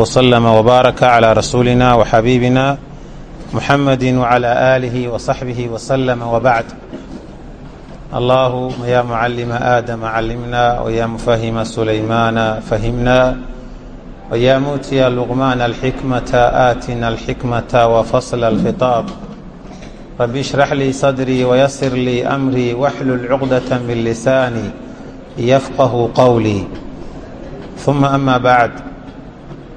وسلم وبارك على رسولنا وحبيبنا محمد وعلى آله وصحبه وسلم وبعد اللهم يا معلم آدم علمنا ويا مفهم سليمان فهمنا ويا موتي لقمان الحكمة آتنا الحكمة وفصل الخطاب رب اشرح لي صدري ويسر لي أمري واحلل عقدة من لساني يفقه قولي ثم أما بعد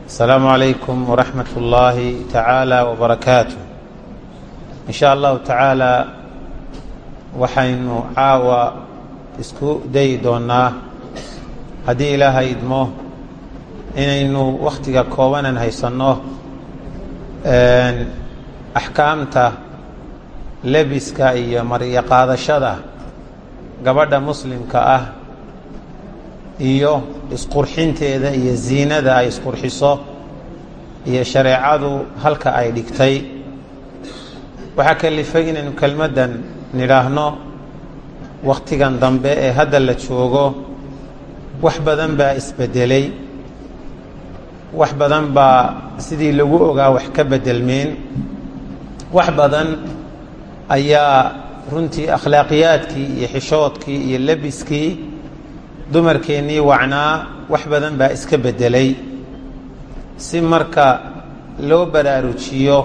السلام عليكم ورحمة الله تعالى وبركاته إن شاء الله تعالى waxaynu caawa isku dayi doonnaa haddii ilaahay idmo inaynu wakhtiga koobanan haysanno axkaamta lebiska iyo maryo qaadashada gabadha muslimka ah iyo isqurxinteeda iyo ziinada ay isqurxiso iyo shareecadu halka ay dhigtay. Waxaa kalifay inaynu kelmaddan nidhaahno wakhtigan dambe ee hadda la joogo wax badan baa isbeddelay wax badan baa sidii lagu ogaa wax ka beddelmeen wax badan ayaa runtii akhlaaqiyaadkii iyo xishoodkii iyo lebiskii dumarkeennii wacnaa wax badan baa iska beddelay si marka loo baraarujiyo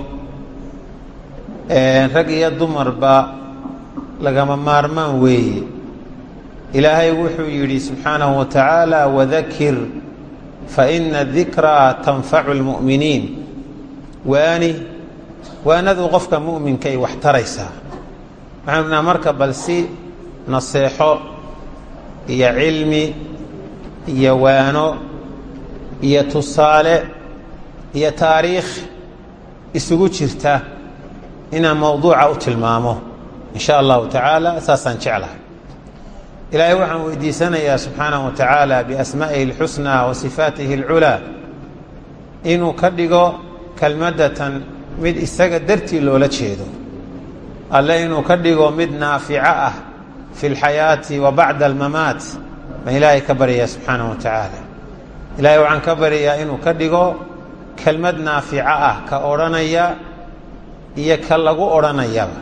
rag iyo dumarba lagama maarmaan weeye. Ilaahay wuxuu yidhi subxaanahu wa tacaala wadakir faina dikraa tanfacu lmu'miniin. Waani waanadu qofka mu'minkay wax taraysaa waxaanu naha marka bal si naseexo iyo cilmi iyo waano iyo tusaale iyo taariikh isugu jirta inaan mowduuca u tilmaamo in sha allahu tacaala saasaan jeclahay. Ilaahay waxaan weydiisanayaa subxaanahu wa tacaala biasmaa'ihi اlxusnaa wa sifaatihi اlculaa inuu ka dhigo kelmadatan mid isaga dartii loola jeedo. Alle inuu ka dhigo mid naafico ah fi اlxayaati wa bacda almamaat baan ilaahay ka baryayaa subxaanahu wa tacaala ilaahay waxaan ka baryayaa inuu ka dhigo kelmad naafico ah ka odhanaya iyo ka lagu odhanayaba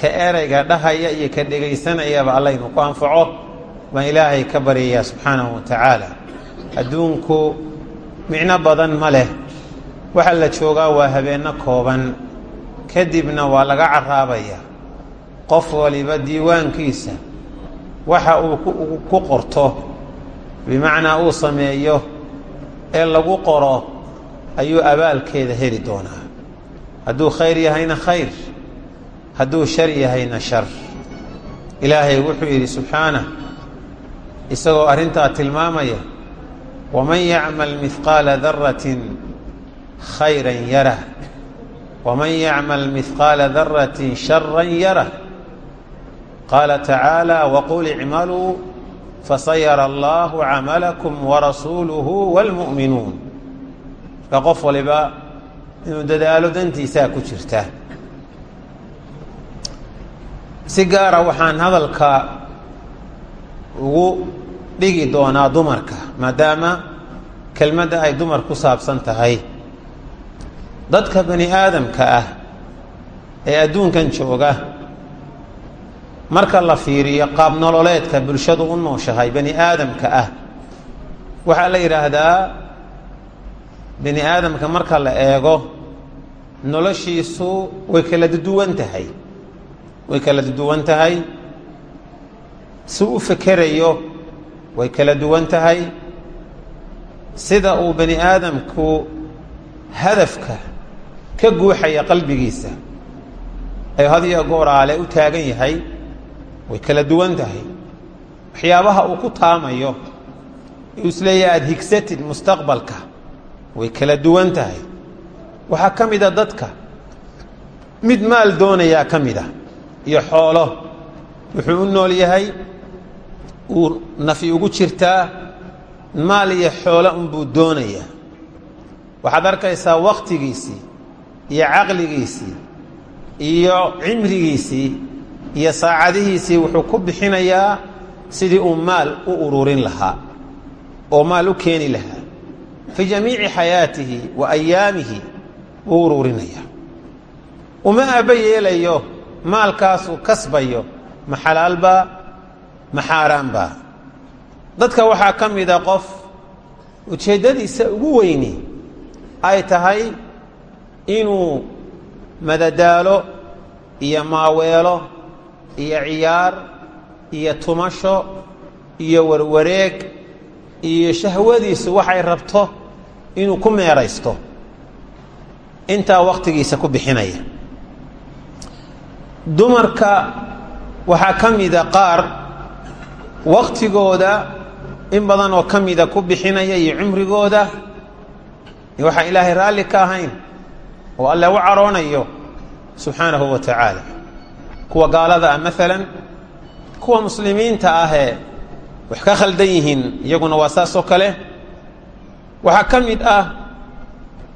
ka erayga dhahaya iyo ka dhegaysanayaba alla inuu ku anfaco baan ilaahay ka baryayaa subxaanahu wa tacaala adduunku micno badan ma leh waxa la joogaa waa habeenno kooban kadibna waa laga carraabaya qof waliba diiwaankiisa waxa uu ku qorto bimacnaa uu sameeyo ee lagu qoro ayuu abaalkeeda heli doonaa. Hadduu khayr yahayna khayr hadduu shar yahayna shar. Ilaahay wuxuu yidhi subxaanah isagoo arrintaa tilmaamaya waman yacmal mihqaala daratin khayran yarah waman yacmal mihqaala daratin sharan yarah qaala tacaala waqul icmaluu fasayara allahu camalakum warasuuluhu wاlmu'minuun marka qof waliba inuu dadaalo dantiisaa ku jirta si gaara waxaan hadalka ugu dhigi doonaa dumarka maadaama kelmadda ay dumar ku saabsan tahay dadka bani aadamka ah ee adduunkan jooga marka la fiiriyo qaab nololeedka bulshadu u nooshahay bani aadamka ah waxaa la yidhaahdaa bani aadamka marka la eego noloshiisu way kala duwan tahay. Way kala duwan tahay. Si u fekerayo way kala duwan tahay. Sida uu bani aadamku hadafka ka guuxaya qalbigiisa ee had iyo gooraale u taagan yahay way kala duwan tahay. Waxyaabaha uu ku taamayo is leeyahay aada higsatid mustaqbalka way kala duwan tahay. Waxaa ka mida dadka. Mid maal doonayaa ka mida iyo xoolo. Wuxuu u nool yahay uu nafi ugu jirtaa maal iyo xoolo unbuu doonayaa. Waxaad arkaysaa wakhtigiisii iyo caqligiisii iyo cimrigiisii iyo saacadihiisii wuxuu ku bixinayaa sidii uu maal u ururin lahaa oo maal u keeni lahaa. Fii jamiici xayaatihi wa ayaamihi wuu uruurinaya uma aaba yeelayo maalkaasuu kasbayo ma xalaalbaa ma xaaraanbaa dadka waxaa ka mida qof ujeeddadiisa ugu weyni ay tahay inuu madadaalo iyo maaweelo iyo ciyaar iyo tumasho iyo warwareeg iyo shahwadiisu waxay rabto inuu ku meeraysto. Intaa wakhtigiisa ku bixinaya. Dumarka waxaa ka mida qaar wakhtigooda in badan oo ka mida ku bixinaya iyo cumrigooda. Waxaan ilaahay raalli ka ahayn oo alle u caroonayo subxaanahu wa tacaala kuwa gaalada ah maalan kuwa muslimiinta ahee wax ka khaldan yihiin iyaguna waa saas kale. Waxaa ka mid ah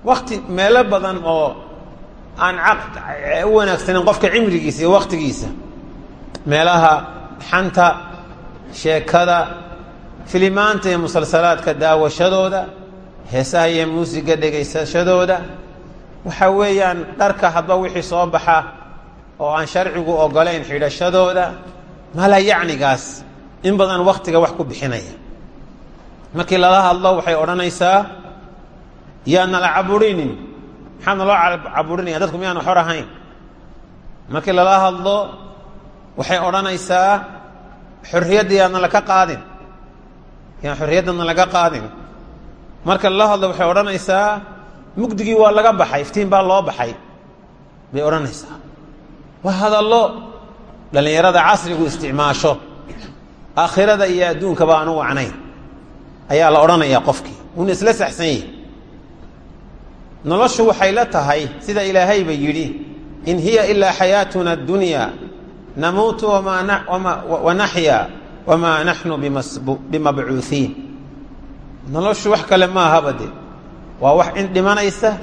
wakti meelo badan oo aan u wanaagsanin qofka cimrigiisa iyo wakhtigiisa meelaha xanta sheekada filimaanta iyo musalsalaadka daawashadooda heesaha iyo muusiga dhegaysashadooda. Waxa weeyaan dharka hadba wixii soo baxa oo aan sharcigu ogolayn xidhashadooda mala yacnigaas in badan wakhtiga wax ku bixinaya. Markii lala hadlo waxay odhanaysaa yaa nala caburinin maxaa naloo caburinaya dadku miyaanu xor ahayn? Markii lala hadlo waxay odhanaysaa xorriyadda yaana laka qaadin. Yaan xorriyaddana laga qaadin. Marka lala hadlo waxay odhanaysaa mugdigii waa laga baxay iftiin baa loo baxay. Bay odhanaysaa hadallo. Dhallinyarada casrigu isticmaasho. Aakhirada iyo adduunkaba aanu wacnayn ayaa la odhanayaa qofkii. Wuuna isla saxsan yahi noloshu waxay la tahay sida ilaahayba yidhi in hiya ilaa xayaatuna addunya. Namuutu wa naxya wamaa naxnu bimabcuuhiin noloshu wax kale maahaba de waa wax in dhimanaysa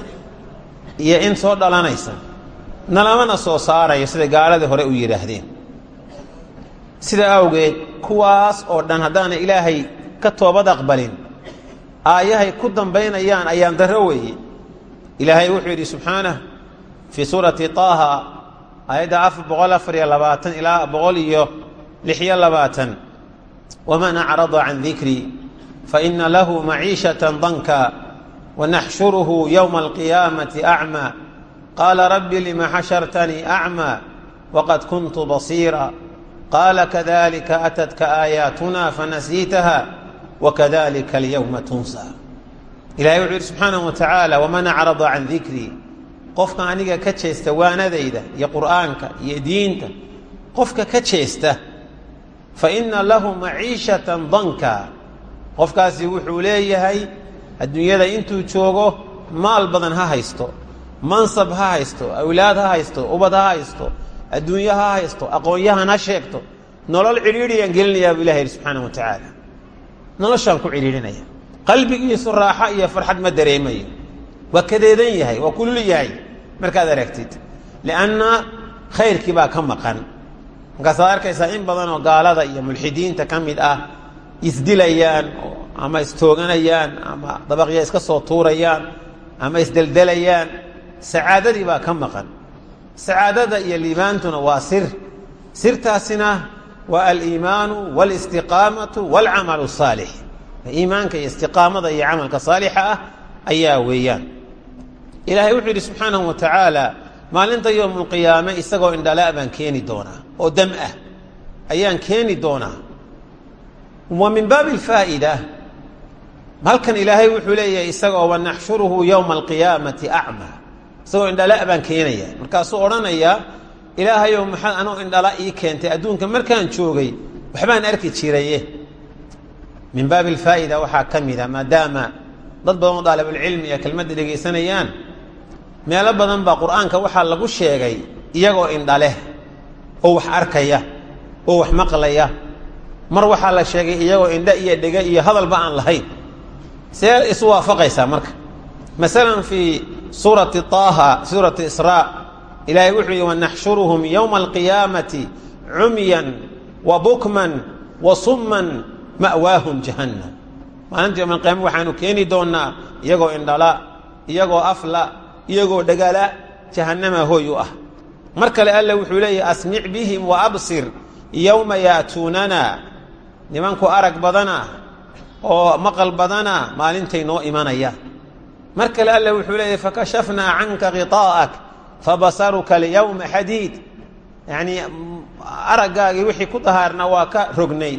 iyo in soo dhalanaysa nalamana soo saarayo sida gaaladii hore u yidhaahdeen. Sida awgeed kuwaas oo dhan haddaana ilaahay ka toobad aqbalin aayahay ku dambaynayaan ayaan darro weeye. Ilaahay wuxuu yidhi subxaanah fii suurati taaha aayadda afar boqol afar iyo labaatan ilaa boqol iyo lix iyo labaatan. Waman acrada can dikrii faina lahu maciishatan danka wanaxshuruhu yowma alqiyaamati acmaa qaala rabbi lima xashartanii acmaa waqad kuntu basiira qaala kadalika atadka aayaatuna fanasiitaha wakadalika alyowma tunsa ilahay wuxuu yidhi subxaanahu wa tacaala waman acrada can dikrii qofka aniga ka jeesta waanadayda iyo qur'aanka iyo diinta qofka ka jeesta fa ina lahu maciishatan danka qofkaasi wuxuu leeyahay adduunyada intuu joogo maal badan ha haysto mansab ha haysto awlaad ha haysto ubad ha haysto adduunyo ha haysto aqoonyahan ha sheegto nolol cidhiidhiyaan gelinayaa buu ilaha yidhi subxaana wa tacaala. Noloshaan ku cidhiidhinaya qalbigiisu raaxo iyo farxad ma dareemayo. Waa kadeedan yahay waa kulul yahay. Markaad aragtid lianna khayrkii baa ka maqan. Markaasaad arkaysaa in badan oo gaalada iyo mulxidiinta ka mid ah isdilayaan ama istooganayaan ama dabaqya iska soo tuurayaan ama isdeldelayaan sacaadadii baa ka maqan sacaadada iyo liibaantuna waa sir sirtaasina waa aliimaanu wاlistiqaamatu wاlcamalu الsaalix iimaanka iyo istiqaamada iyo camalka saalixa ah ayaa weeyaan ilaahay wuxuu yidhi subxaanahu wa tacaala maalinta yowmulqiyaame isagoo indhala baan keeni doonaa oo dam ah ayaan keeni doonaa wa min baabi alfaa'ida halkan ilaahay wuxuu leeyahay isagoo wanaxshuruhu yowma alqiyaamati acmaa isagoo indhala baan keenaya. Markaasuu odhanayaa ilaahayow maxaad anoo indhala ii keentay? Adduunka markaan joogay waxbaan arki jiraye min baabi alfaa'ida waxaa ka mida maadaama dad badan oo daalibulcilmi ee kelmadda dhegaysanayaan meelo badan baa qur'aanka waxaa lagu sheegay iyagoo indhaleh oo wax arkaya oo wax maqlaya. Mar waxaa la sheegay iyagoo indha iyo dhega iyo hadalba aan lahayn. See isu waafaqaysaa marka. Masalan fii suurati taaha suurati israa. Ilaahay wuxuu yihi wanaxshuruhum yowma alqiyaamati cumyan wa bukman wa summan ma'waahum jahannam. Maalinta yowmalqiyaama waxaanu keeni doonnaa iyagoo indhala iyagoo afla iyagoo dhagala jahannama hooy u ah. Mar kale alle wuxuu leeyahy asmic bihim wa absir yowma ya'tuunana nimanku arag badana oo maqal badana maalintay noo imanayaan mar kale alle wuxuu leeyahy fakashafnaa canka khiطaa'ak fabasaruka alyawma xadiid yacnii araggaagii wixii ku dahaarna waa ka rognay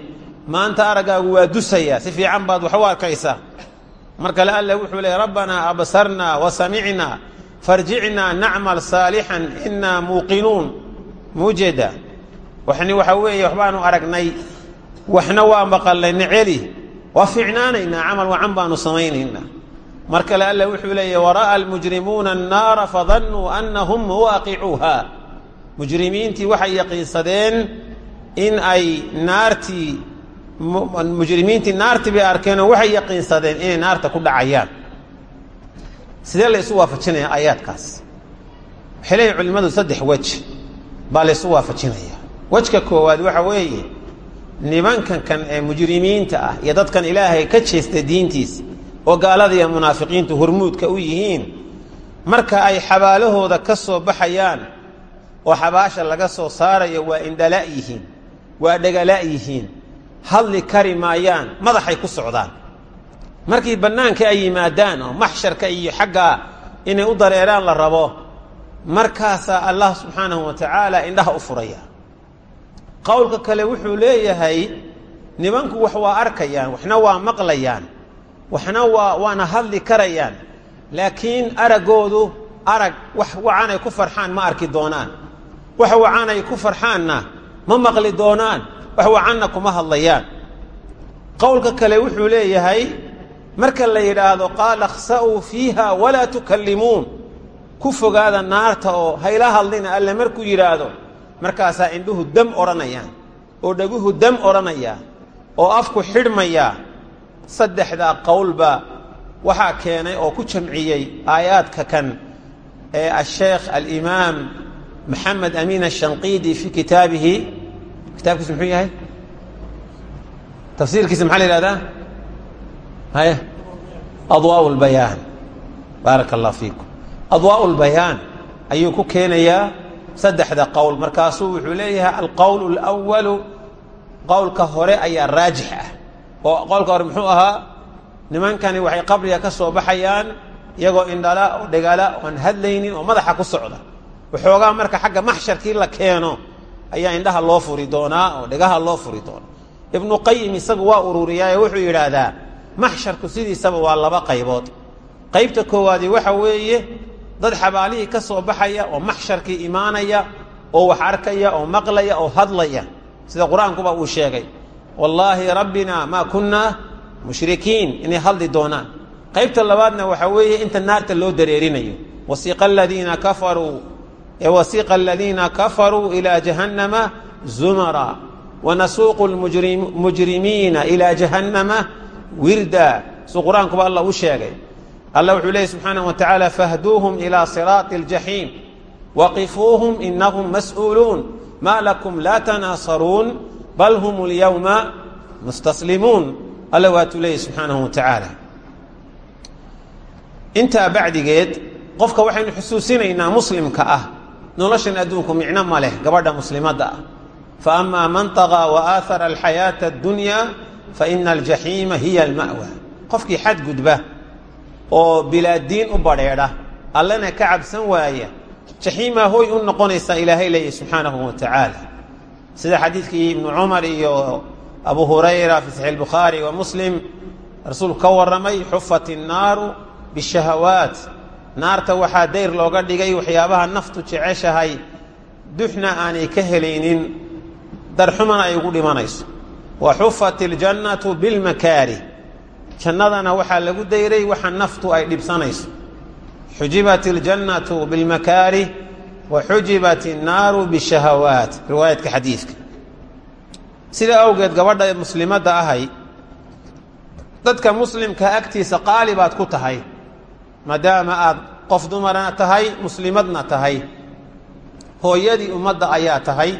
maanta araggaagu waa dusaya si fiican baad wax u arkaysaa. Mar kale alle wuxuu leeyahy rabbanaa absarnaa wa samicnaa farjicnaa nacmal saalixan inaa muuqinuun. Muujeda waxni waxa weeye waxbaanu aragnay. Waxna waa maqalnay neceli. Waa fiicnaanaynaa camal wacan baanu samaynaynaa mar kale alle wuxuu leeyahy wara'a almujrimuuna annaara fadannuu annahum waaqicuuha mujrimiintii waxay yaqiinsadeen in ay naartii mujrimiintii naartii bay arkeenoo waxay yaqiinsadeen inay naarta ku dhacayaan. Sidee la isu waafajinaya aayaadkaas? Waxay culimmadu saddex wej baa la isu waafajinaya. Wejka koowaad waxa weeye nimankan kan ee mujrimiinta ah iyo dadkan ilaahay ka jeesta diintiisa oo gaalada iyo munaafiqiintu hormuudka u yihiin marka ay xabaalahooda ka soo baxayaan oo xabaasha laga soo saarayo waa indhala' yihiin waa dhagala' yihiin hadli kari maayaan madaxay ku socdaan. Markii bannaanka ay yimaadaan oo maxsharka iyo xaggaa inay u dareeraan la rabo markaasaa allah subxaanahu wa tacaala indhaha u furaya. Qowlka kale wuxuu leeyahay nimanku wax waa arkayaan waxna waa maqlayaan waxna waa waana hadli karayaan. Laakiin araggoodu arag wax wacanay ku farxaan ma arki doonaan. Wax wacanay ku farxaanna ma maqli doonaan. Wax wacanna kuma hadlayaan. Qowlka kale wuxuu leeyahay marka la yidhaahdo qaala khsa'uu fiiha walaa tukallimuun. Ku fogaada naarta oo hayla hadlina alle markuu yidhaahdo. Markaasaa indhuhu dam odhanayaan oo dhaguhu dam odhanaya oo afku xidhmaya saddexdaa qowlba waxaa keenay oo ku jamciyey aayaadka kan ee asheekh alimaam maxamed amiin ashanqiidi fii kitaabihi. Kitaabkiisu muxuu yahay? Tafsiirkiisa maxaa la yihahdaa haye adwaa lbayaan baaraka allah fiikum. Adwaa lbayaan ayuu ku keenayaa saddexda qowl. Markaasuu wuxuu leeyahay alqowl اlأwalu qowlka hore ayaa raajix ah oo qowlka hore muxuu ahaa nimankani waxay qabriga ka soo baxayaan iyagoo indhala oo dhegala oon hadlaynin oo madaxa ku socda. Waxoogaa marka xagga maxsharkii la keeno ayaa indhaha loo furi doonaa oo dhegaha loo furi doonaa. Ibnu qayim isagu waa ururiyaaye wuxuu yidhaahdaa maxsharku sidiisaba waa laba qaybood. Qaybta koowaadi waxa weeye dad xabaalihii ka soo baxaya oo maxsharkii imaanaya oo wax arkaya oo maqlaya oo hadlaya. Sida qur'aankuba uu sheegay wallaahi rabbina maa kunnaa mushrikiin inay hadli doonaan qaybta labaadna waxaa weeye inta naarta loo dareerinayo wasiiqa aladiina kafaruu wasiiqa aladiina kafaruu ilaa jahannama zumara wanasuuqu lmujrimiina ilaa jahannama wirda suu qur-aankuba alla u sheegay allah wuxuu leeyay subxaanaه wa tacaala fahduuhum ilىa siraaطi اljaxiim waqifuuhum inahum mas'uuluun ma lakum laa tanaasaruun bal hum اlyowma mustaslimuun alla waatuu leeyay subxaanahu wa tacaala intaa bacdigeed qofka waxaynu xusuusinaynaa muslimka ah noloshan adduunku micno ma leh gabadha muslimadda ah faama man طaغىa waaahara alxayaaةa اddunya faina aljaxiima hiya alma'wa qofkii xadgudba oo bilaadiin u badrheedha allana ka cabsan waaya jaxiimaa hooy u noqonaysaa ilaahay leeyahy subxaanahu wa tacaala sida xadiidkii ibnu cumar iyo abu hurayra fi saxiix bukhaari wa muslim rasuulku ka warramay xufat innaaru bishahawaat. Naarta waxaa dayr looga dhigay waxyaabaha naftu jeceshahay duxna aanay ka helaynin darxumana ay ugu dhimanayso. Wa xufat iljannatu bilmakaarih jannadana waxaa lagu dayray waxa naftu ay dhibsanayso. Xujibat اljannatu biاlmakaarih wa xujibat الnaaru bishahawaat riwaayadka xadiidka sidaa awgeed gabadha muslimadda ahay dadka muslimka agtiisa qaali baad ku tahay maadaama aad qof dumarna tahay muslimadna tahay hooyadii ummadda ayaa tahay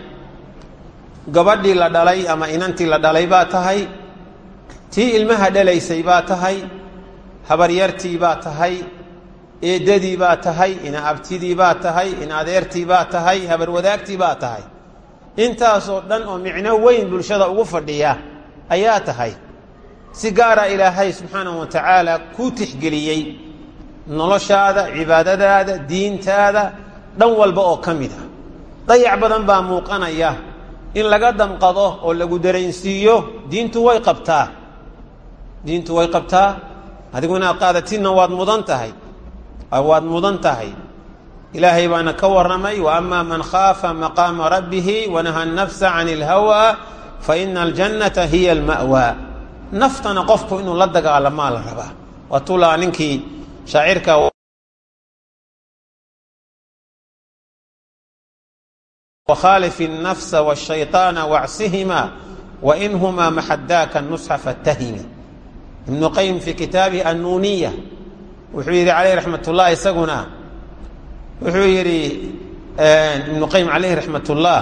gabadhii la dhalay ama inantii la dhalay baa tahay tii ilmaha dhalaysay baa tahay habaryartii baa tahay eeddadii baa tahay ina abtidii baa tahay in adeertii baa tahay habarwadaagtii baa tahay. Intaasoo dhan oo micno weyn bulshada ugu fadhiya ayaa tahay. Si gaara ilaahay subxaanahu wa tacaala kuu tixgeliyey noloshaada cibaadadaada diintaada dhan walba oo ka mid a dayac badan baa muuqanaya in laga damqado oo lagu daraynsiiyo diintu way qabtaa. Diintu way qabtaa? Adigu inaad qaadatinna waad mudan tahay waad mudan tahay ilaahay baana ka warramay wa ama man khaafa maqaama rabbihi wanaha nafsa can اlhawa faina aljannata hiya alma'waa naftana qofku inuu la dagaalamaa la rabaa waa tulaa ninkii shaacirka وkhاalف النفس والشhayطاaن واcsihima وinهma maxadaaka النصxa faاtahimi iبن qayim fii kitaabihi الnuniya wuxuu yidhi aleyh raxmatullah isaguna wuxuu yidhi ibnu qayim aleyh raxmat ullah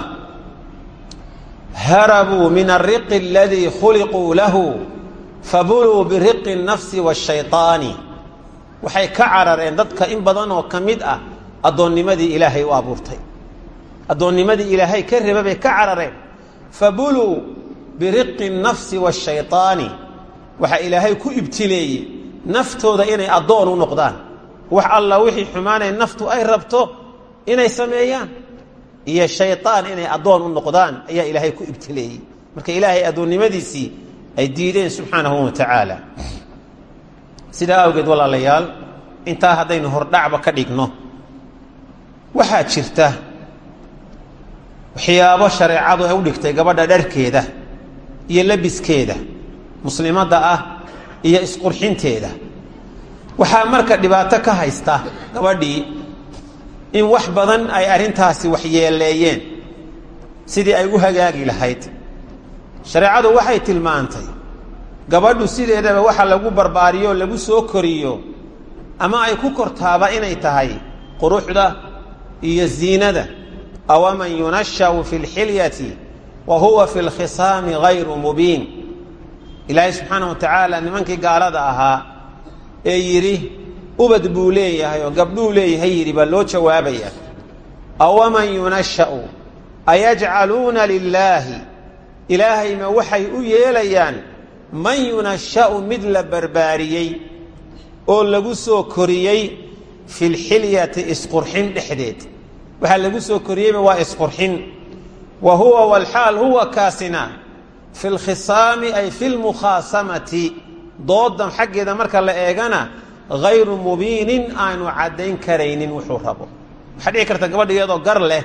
harabuu min ariqi aladii khuliquu lahu fabuluu biriqi nafsi waashayطaani waxay ka carareen dadka in badan oo ka mid ah addoonnimadii ilaahay u abuurtay. Addoonnimadii ilaahay ka reba bay ka carareen. Fabuluu biriqi nafsi waashayطaani waxaa ilaahay ku ibtileeyey naftooda inay addoon u noqdaan. Wax alla wixii xumaanay naftu ay rabto inay sameeyaan. Iyo shayطaan inay addoon u noqdaan ayaa ilaahay ku ibtileeyey. Marka ilaahay addoonnimadiisii ay diideen subxaanahu wa tacaala sidaa awgeed walaalayaal intaa haddaynu hordhacba ka dhigno waxaa jirta waxyaabo shareecadu ay u dhigtay gabadha dharkeeda iyo labiskeeda. Muslimadda ah iyo isqurxinteeda. Waxaa marka dhibaato ka haysta gabadhii in wax badan ay arrintaasi waxyeeleeyeen sidii ay u hagaagi lahayd. Shareecadu waxay tilmaantay gabadhu sideedaba waxa lagu barbaariyo lagu soo koriyo ama ay ku kortaaba inay tahay quruxda iyo ziinada. Awaman yunashau fi اlxilyati wa huwa fi اlkhisaami gayru mubiin ilaahay subxaana wa tacaala nimankii gaalada ahaa ee yidhi ubad buu leeyahay oo gabdhuu leeyahay yidhi baa loo jawaabaya. Awaman yunashau ayajcaluuna lilaahi ilaahay ma waxay u yeelayaan man yunashau mid la barbaariyey oo lagu soo koriyey fi lxilyati isqurxin dhexdeed. Waxaa lagu soo koriyeyba waa isqurxin. Wa huwa walxaal huwa kaasina fi lkhisaami ay fi lmukhaasamati doodan xaggeeda marka la eegana hayru mubiinin aanu caddayn karaynin wuxuu rabo waxaa dhici karta gabadha iyadoo gar leh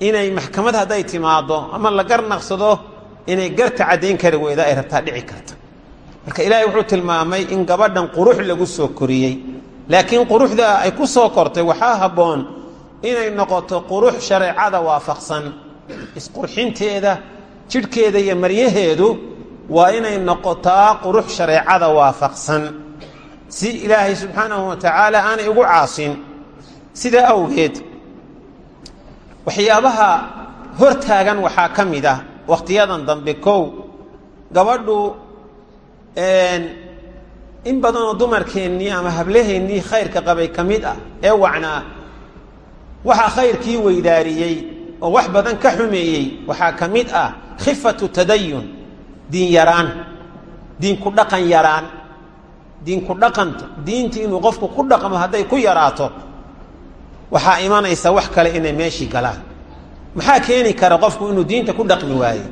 inay maxkamad hadday timaaddo ama la gar naqsado inay garta caddayn kari weyda ay rabtaa dhici karta marka ilaahay wuxuu tilmaamay in gabadhan qurux lagu soo koriyey laakiin quruxda ay ku soo kortay waxaa habboon inay noqoto qurux shareecada waafaqsan isqurxinteeda jidhkeeda iyo maryaheedu waa inay noqotaa qurux shareecada waafaqsan. Si ilaahay subxaanahu wa tacaala aanay ugu caasin sidaa awgeed waxyaabaha hor taagan waxaa ka mid ah wakhtiyadan dambe kow gabadhu in badanoo dumarkeennii ama hablaheennii khayrka qabay ka mid ah ee wacnaa waxaa khayrkii weydaariyey oo wax badan ka xumeeyey waxaa ka mid ah khifatu tadayun diin yaraan diinku dhaqan yaraan diinku dhaqanta diintii inuu qofku ku dhaqmo hadday ku yaraato waxaa imanaysa wax kale inay meeshii galaan. Maxaa keeni kara qofku inuu diinta ku dhaqmi waayo?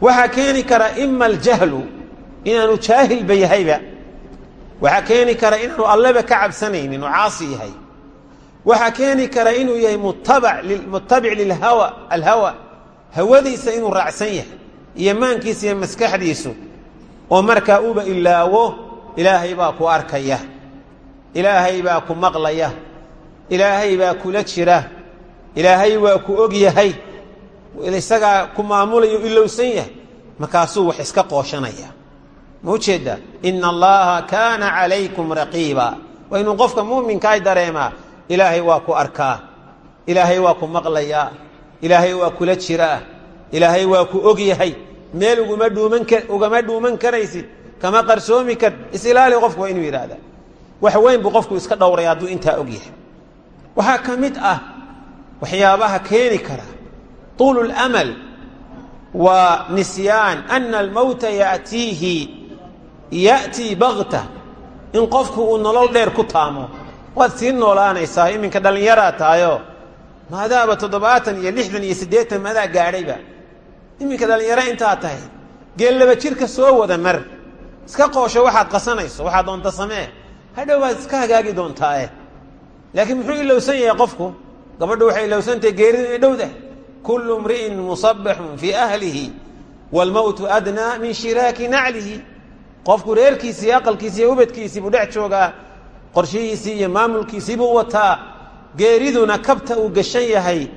Waxaa keeni kara ima aljahlu inaanu jaahilba yahayba. Waxaa keeni kara inaanu alleba ka cabsanaynin oo caasi yahay. Waxaa keeni kara inuu yahay mutabic lilhawa alhawa hawadiisa inuu raacsan yahay iyo maankiisa iyo maskaxdiisu oo markaa uba ilaawo ilaahay baa ku arkaya ilaahay baa ku maqlaya ilaahay baa kula jira ilaahay waa ku og yahay isagaa ku maamulayo ilowsan yahay markaasuu wax iska qooshanaya. Ma ujeeddaa ina allaha kaana calaykum raqiiba. Waa inuu qofka muuminkaay dareemaa ilaahay waa ku arkaa ilaahay waa ku maqlayaa ilaahay waa kula jiraa ilaahay waa ku og yahay. Meel ugama dhuuman karaysid. Kama qarsoomi kar. Isilaali qofku waa inuu yidhaahdaa wax weyn buu qofku iska dhowraya hadduu intaa og yahay. Waxaa ka mid ah waxyaabaha keeni kara. Tuulu اlamal waa nisyaan. Ana almowta yatiihi ya'tii bakta in qofku uu nolol dheer ku taamo. Waad sii noolaanaysaa. Iminka dhallinyaraa tahayo maadaaba toddobaatan iyo lixdan iyo siddeetan madaa gaadhayba. Iminka dhallinyaro intaa tahay. Geellaba jirka soo wada mar. Iska qoosho waxaad qasanayso waxaad doonta samee. Hadhow baad iska hagaagi doontaae laakiin muxuu ilowsan yahay qofku? Gabadhu waxay ilowsantahay geeridu inay dhowdah kullu mri'in musabbixun fii ahlihi waalmowtu adnaa min shiraaki naclihi. Qofku reerkiisii aqalkiisi iyo ubadkiisii buu dhex joogaa. Qorshihiisii iyo maamulkiisii buu wataa geeriduna kabta uu gashan yahay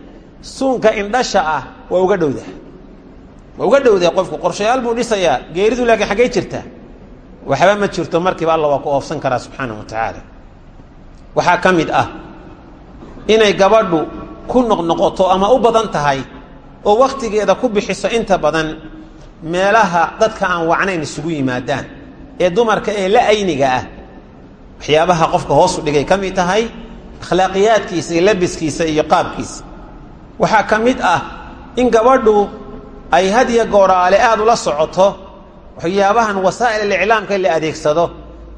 suunka indhasha ah waa uga dhowdah waa uga dhowdah qofku qorshayaal buu dhisayaa geeridu laakiin xaggay jirta. Waxba ma jirto markiiba alla waa ku oofsan karaa subxaanahu wa tacaala. Waxaa ka mid ah inay gabadhu ku noqnoqoto ama u badan tahay oo wakhtigeeda ku bixiso inta badan meelaha dadka aan wacnayn isugu yimaadaan ee dumarka ee la ayniga ah. Waxyaabaha qofka hoosu dhigay ka mid tahay akhlaaqiyaadkiisa iyo labiskiisa iyo qaabkiisa. Waxaa ka mid ah in gabadhu ay hadiya gooraale aada ula socoto waxyaabahan wasaa'il aliclaamka la adeegsado.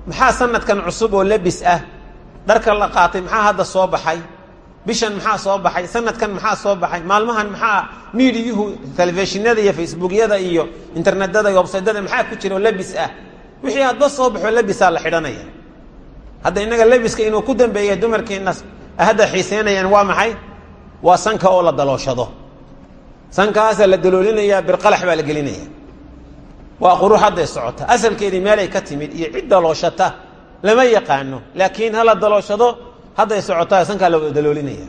Maxaa sanadkan cusub oo labis ah? Dharka la qaatay maxaa hadda soo baxay? Bishan maxaa soo baxay? Sanadkan maxaa soo baxay? Maalmahan maxaa miidiyuhu telefishinada iyo facebookyada iyo internetada iyo websaydada maxaa ku jira oo labis ah? Wixii hadba soo baxoo labisaa la xidhanaya hadda innaga labiska inuu ku dambeeya dumarkeenna hadda xiiseynayaan waa maxay? Waa sanka oo la dalooshado sankaasaa la daloolinaya birqalax baa la gelinaya waa qurux hadday socota. Asalkeedii meelay ka timid iyo cid dalooshata lama yaqaano laakiin hala dalooshado hadday socotaa sankaa la daloolinaya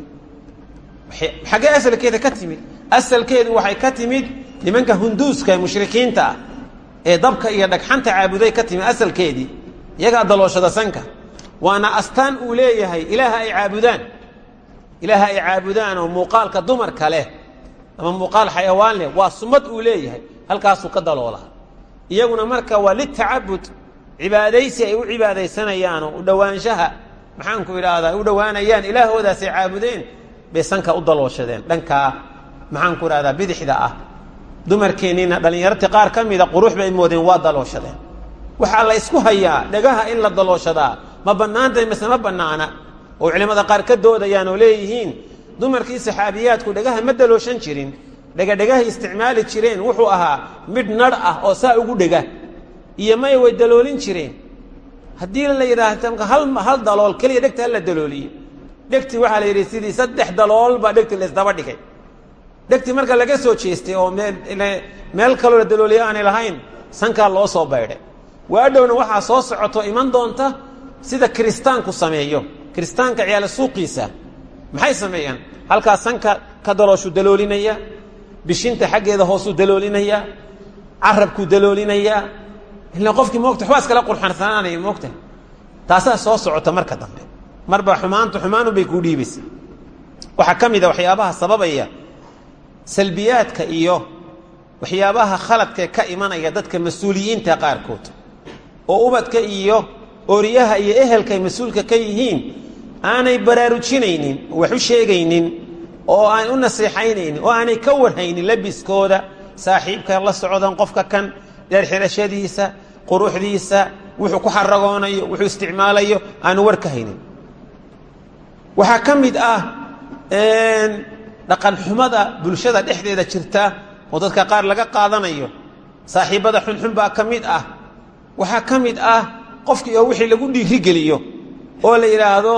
xaggee asalkeeda ka timid. Asalkeedu waxay ka timid nimanka hunduuska mushrikiinta ah ee dabka iyo dhagxanta caabuday ka timid asalkeedii iyagaa dalooshada sanka waana astaan uu leeyahay ilaaha ay caabudaan. Ilaaha ay caabudaan oo muuqaalka dumarka leh ama muuqaal xayawaan leh waa sumad uu leeyahay ka daloolaa iyaguna marka waa litacabud cibaadaysi ay u cibaadaysanayaanoo u dhowaanshaha maxaanku idhaahdaa u dhowaanayaan ilaahoodaasay caabudeen bay u dalooshadeen dhankaa maxaanku idhahdaa bidixda ah. Dumarkeenniina dhallinyartii qaar ka mida bay moodeen waa dalooshadeen waxaa la ysku hayaa dhagaha in la dalooshadaa ma bannaantay mise ma bannaana? Oo culimmada qaar ka doodayaan oo leeyihiin dumarkii saxaabiyaadku dhagaha ma dalooshan jirin. Dhegadhegahay isticmaali jireen wuxuu ahaa midh nadh ah oo saa ugu dhega. Iyo may way daloolin jireen. Haddii la yidhaahdo hal dalool keliya dhegta hala dalooliyo. Dhegti waxaa la yidhi sidii saddex dalool baa dhegti laysdaba dhigay. Dhegti marka laga soo jeestay oo meel kaloo la dalooliyo aanay lahayn sankaa loo soo baydhay. Waadhowna waxaa soo socoto iman doonta sida kiristaanku sameeyo kiristaanka ciyaala suuqiisa maxay sameeyaan? Halkaa sanka ka dalooshu daloolinaya bishinta xaggeeda hoosuu daloolinaya carabkuu daloolinaya ila qofkii moogta waxbaa iskala qurxansanaanaya moogta. Taasaa soo socota marka dambe. Marba xumaantu xumaanu bay kuu dhiibaysa waxaa ka a waxyaabaha sababaya salbiyaadka iyo waxyaabaha khaladka ka imanaya dadka mas'uuliyiinta qaarkood. Oo ubadka iyo ooriyaha iyo ehelka ay mas'uulka ka yihiin aanay baraarujinaynin wax u sheegaynin oo aan u nasiixaynaynin oo aanay ka warhaynin labiskooda saaxiibka la socdan qofka kan dheer xirashadiisa quruxdiisa wuxuu ku xaragoonayo wuxuu isticmaalayo aanu war ka haynin. Waxaa ka mid ah dhaqan xumada bulshada dhexdeeda jirta oo dadka qaar laga qaadanayo saaxiibbada xunxun baa ka mid ah. Waxaa ka mid ah qofkii oo wixii lagu dhiirigeliyo oo la yidhaahdo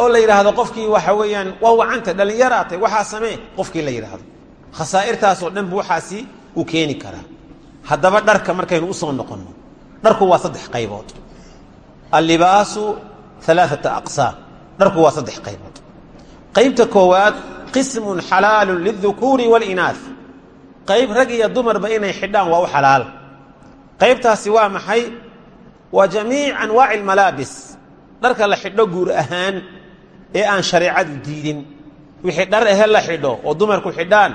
oo la yidhaahdo qofkii waxa weeyaan waa wacanta dhallinyaraatay waxaa samee qofkii la yidhaahdo khasaa'irtaasoo dhan bu waxaasi uu keeni karaa. Haddaba dharka markaynu u soo noqonno dharku waa saddex qaybood. Allibaasu alaaata aqsaam dharku waa saddex qaybood. Qaybta koowaad qismun xalaalun lildukuuri wاlinaah qayb rag iyo dumarba inay xidhaan waa u xalaal qaybtaasi waa maxay? Waa jamiic anwaaci almalaabis dharka la xidho guur ahaan ee aan shareecadu diidin. Wixii dhar ahe la xidho oo dumarku xidhaan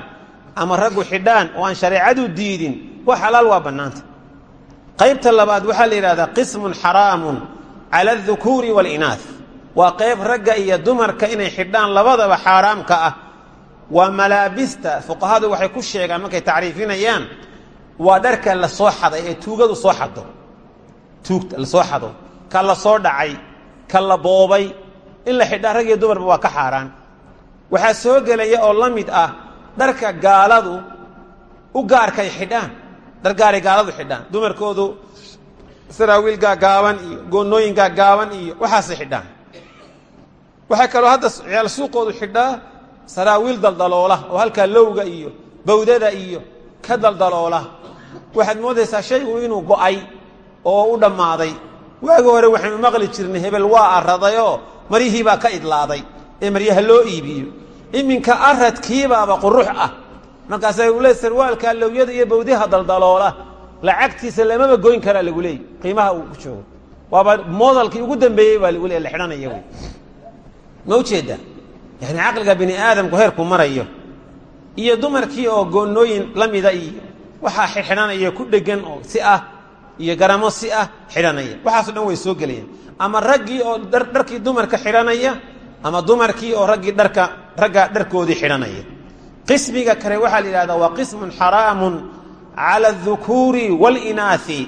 ama raggu xidhaan oo aan shareecadu diidin wax xalaal waa bannaanta. Qaybta labaad waxaa la yidhahdaa qismun xaraamun cala aldukuuri waalinaah waa qayb ragga iyo dumarka inay xidhaan labadaba xaaraamka ah. Waa malaabista. Fuqahadu waxay ku sheegaan markay tacriifinayaan waa dharka la soo xaday ee tuugadu soo xado tuugta la soo xado ka la soo dhacay ka la boobay in la xidhaa rag iyo dumarba waa ka xaaraan. Waxaa soo gelaya oo la mid ah dharka gaaladu u gaarkay xidhaan. Dhar gaaray gaaladu xidhaan. Dumarkoodu saraawiil gaagaaban iyo goonnooyin gaagaaban iyo waxaasay xidhaan. Waxaa kaloo hadda ciyaal suuqoodu xidhaa saraawiil daldaloola oo halkaa lowga iyo bawdada iyo ka daldaloola waxaad moodaysaa shaygu inuu go'ay oo u dhammaaday. Waagi hore waxaynu maqli jirnay hebel waa arradayoo maryihii baa ka idlaaday ee maryaha loo iibiyo. Iminka aradkiibaaba qurux ah. Markaasa ule sarwaalkaa lowyada iyo bawdiha daldaloola lacagtiisa lamaba goyn karaa lagu leeyay qiimaha uu ku joogo. Waaba moodalkii ugu dambeeyey baa lagu leey la xidhanaya wy ma ujeedda yani caqliga bini aadamku heerku marayo. Iyo dumarkii oo goonnooyin la mida iyo waxaa xidhanaya ku dhegan oo si ah iyo garamo si ah xidhanaya. Waxaaso dhan way soo gelayaan ama raggii oo dharkii dumarka xidhanaya ama dumarkii oo raggii dharka ragga dharkoodii xidhanaya. Qismiga kale waxaa la yidhahdaa waa qismun xaraamun cala adukuuri waalinaai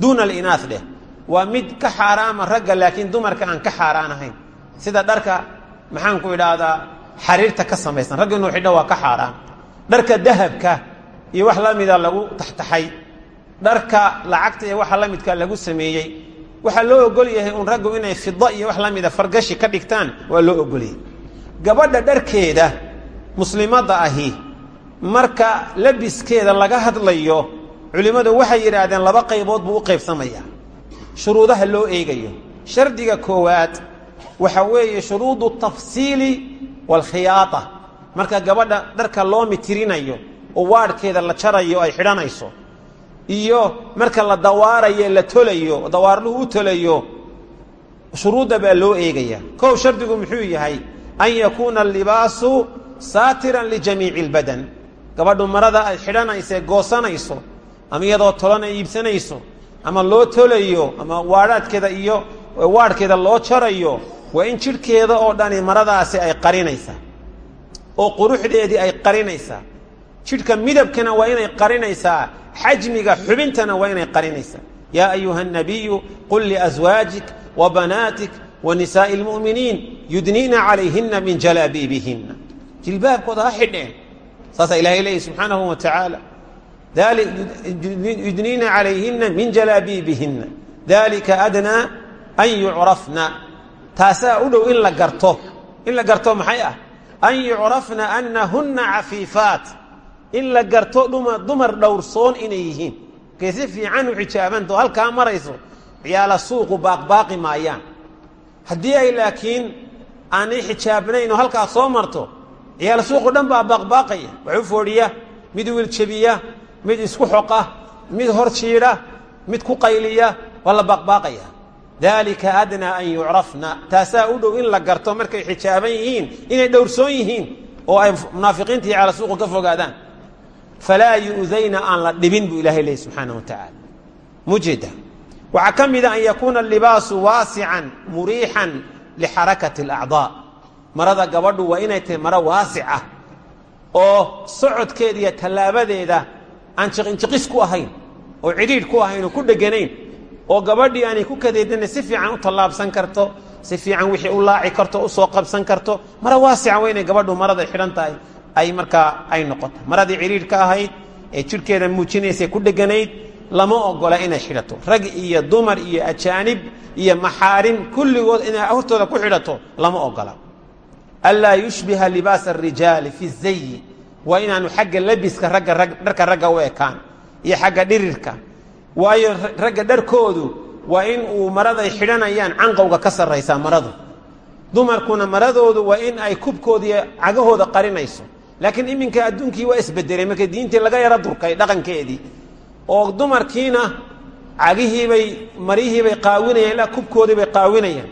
duuna alinaah dheh. Waa mid ka xaaraama ragga laakiin dumarka aan ka xaaraan sida dharka maxaanku idhaahdaa xariirta ka samaysan. Ragga inuu xidho waa ka xaaraan. Dharka dahabka iyo wax la mida lagu taxtaxay. Dharka lacagta iyo waxa la midka lagu sameeyey. Waxaa loo ogol yahay un raggu inay fida iyo wax la mida fargashi ka dhigtaan waa loo ogolyahay. Gabadha dharkeeda muslimadda ahi marka labiskeeda laga hadlayo culimmadu waxay yidhaahdeen laba qaybood buu u qaybsamayaa shuruudaha loo eegayo. Shardiga koowaad waxa weeye shuruudu tafsiili waalkhiyaata marka gabadha dharka loo mitirinayo oo waadhkeeda la jarayo ay xidhanayso. Iyo marka la dawaarayo la tolayo dawaarluhu u tolayo shuruudda baa loo eegaya kow shardigu muxuu yahay an yakuuna alibaasu saatiran lijamiici اlbadan gabadhu marada ay xidhanaysa goosanayso ama iyadoo tolan ay iibsanayso ama loo tolayo ama waadhaadkeeda iyo waadhkeeda loo jarayo waa in jidhkeeda oo dhani maradaasi ay qarinaysaa oo quruxdeedii ay qarinaysaa jidhka midabkana waa inay qarinaysaa xajmiga xubintana waa inay qarinaysaa yaa ayuha الnabiyu qul liأswaajik وbanaatik وnisaaءi اlmuؤminiin yudniina calayhina min jalaabiibihina jilbaabkooda ha xidheen saasaa ilahay leeyahy subxaanahu wa tacaala yudniina calayhina min jalaabiibihina dalika adnaa an yucrafna taasaa u dhow in la garto in la garto maxay ah an yucrafna anahunna cafiifaat in la garto dumar dhowrsoon inay yihiin. Markay si fiican u xijaabanto halkaa marayso ciyaala suuqu baaqbaaqi maayaan. Haddii ay laakiin aanay xijaabnayn oo halkaa soo marto ciyaal suuqu dhan baa baaqbaaqaya wax u foodhiya mid wiiljabiya mid isku xoqa mid hor jiidha mid ku qayliya waa la baaqbaaqaya dalika adnaa an yucrafna. Taasaa u dhow in la garto markay xijaaban yihiin inay dhowrsoon yihiin oo ay munaafiqiinta iyo suuqu ka fogaadaan falaa yu'dayna aan la dhibin buu ilahay leeyay subxaana wa tacaala mujeeda waxaa ka mida an yakuuna alibaasu waasican muriixan lixarakati alacdaa marada gabadhu waa inay tahay maro waasic oo socodkeeda iyo tallaabadeeda aan jiqinjiqis ku ahayn oo cidhiidh ku ahayn oo ku dheganayn oo gabadhii aanay ku kadeedana si fiican u tallaabsan karto si fiican wixii u laaci karto u soo qabsan karto maro waasica waa inay gabadhu maraday xidhan tahay ay markaa ay noqota maradii cidhiidh ka ahayd ee jidhkeeda muujinaysa ku dheganayd lama ogola inay xidhato. Rag iyo dumar iyo ajaanib iyo maxaarim kulligood inay hortooda ku xidhato lama ogola. Anlaa yushbiha libaas arijaali fi zayi waa inaanu xagga labiska ragga dharka ragga u ekaan iyo xagga dhirirka. Waayo ragga dharkoodu waa in uu maraday xidhanayaan canqowga ka sarraysaa maradu. Dumarkuna maradoodu waa in ay kubkoodiiyo cagahooda qarinayso laakiin iminka adduunkii waa isbedelay. Marka diintii laga yaro durkay dhaqankeedii. Oo dumarkiina cagihiibay marihiibay qaawinayaan ilaa kubkoodiibay qaawinayaan.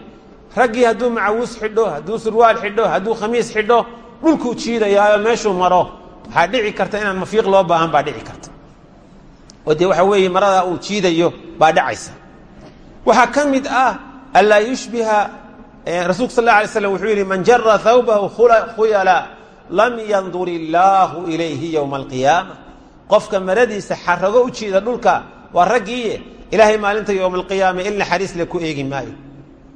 Raggii hadduu macawuus xidho hadduu surwaal xidho hadduu khamiis xidho dhulkuu jiidayaayo meeshuu maro. Waxaa dhici karta inaan mafiiq loo baahan baa dhici karta. Oo dee waxa weeye marada uu jiidayo baa dhacaysa. Waxaa ka mid ah anlaa yushbiha rasuulku sal la alay slam wuxuu yidhi man jara thawbahu khuyala lam yandur illaahu ilayhi yowma alqiyaama qofka maradiisa xarago u jiida dhulka waa raggiiye ilaahay maalinta yowma alqiyaama il naxariis le ku eegi maayo.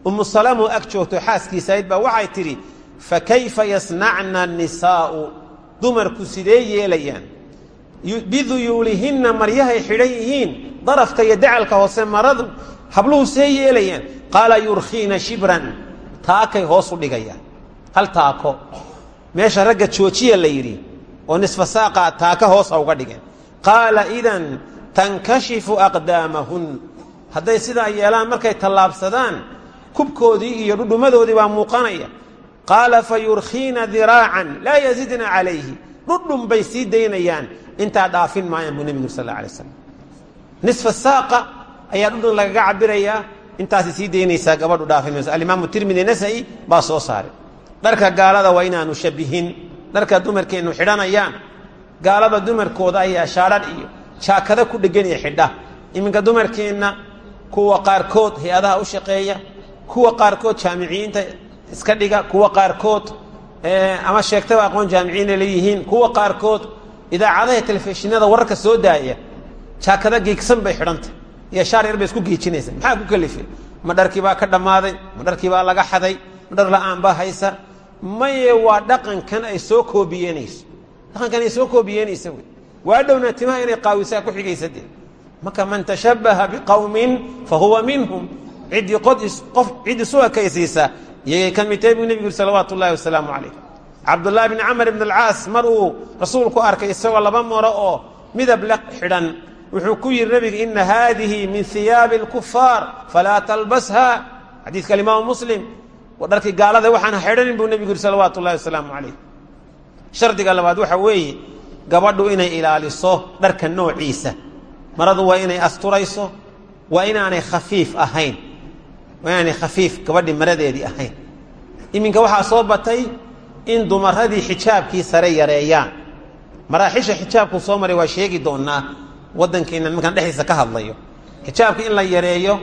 Umu salamoo ag joogto xaaskiisahayd baa waxay tidhi fakayfa yasnacna nisaa'u dumarku sidee yeelayaan? Biduyuulihinna maryahay xidhan yihiin darafka iyo dacalka hoose maradu habluhu see yeelayaan? Qaala yurkhiina shibran taakay hoos u dhigayaan hal taako meesha ragga joojiya la yidhi oo nisfa saaqa taaka hoosa uga dhigeen. Qaala idan tankashifu aqdaamahun. Hadday sidaa yeelaan markay tallaabsadaan kubkoodii iyo dhudhumadoodii baa muuqanaya. Qaala fa diraacan laa yazidna calayhi. Dhudhun bay sii daynayaan. Intaa dhaafin maayaan buu nebigu sal alay slam nisfa saaqa ayaa dhudhun lagaga cabirayaa intaasi sii daynaysaa gabadhu dhaafin mayso alimaamu tirmidi nasa'i baa soo saaray dharka gaalada waa inaanu shabihin. Dharka dumarkeennu xidhanayaan. Gaalada dumarkooda ayaa shaadhadh iyo jaakada ku dhegganaya xidha. Iminka dumarkeenna kuwa qaarkood hay'adaha u shaqeeya kuwa qaarkood jaamiciyiinta iska dhiga kuwa qaarkood ama sheegtaba aqoon jaamiciinay leeyihiin kuwa qaarkood idaacadaha telefishinada wararka soo daaya jaakada geegsan bay xidhantay iyo shaar yar bay isku geejinaysa. Maxaa ku kalifay ma dharkii baa ka dhammaaday? Ma dharkii baa laga xaday? Ma dhar la'aan baa haysa maye waa dhaqankan ay soo koobiyeenayso dhaqankan ay soo koobiyeenaysa wey. Waa dhowna timaha inay qaawisaa ku xigaysa dee marka man tashabbaha biqowmin fa huwa minhum. Ciddii qof cid isu ekaysiisa iyagay ka mid tahay buu nebigu yuri salawaatu ullahi wasalaamu calayh. Cabdullaahi bni camar ibn alcaas mar uu rasuulku arkay isagoo laba maro oo midab le xidhan wuxuu ku yidhi nebiga ina haadihi min hiyaabi alkufaar falaa talbasha xadiidka alimaamu muslim dharkii gaalada waxaan xidhanin buu nebigu yidhi salawaatu ullahi wasalaamu calayh. Shardiga labaad waxa weeye gabadhu inay ilaaliso dharka noociisa. Maradu waa inay asturayso waa inaanay khafiif ahayn. Waa inaanay khafiif gabadhii maradeedii ahayn. Iminka waxaa soo batay in dumaradii xijaabkii sare yareeyaan. Maraaxisha xijaabku soo maray waa sheegi doonaa waddankeenna markaan dhexdiisa ka hadlayo. Xijaabka in la yareeyo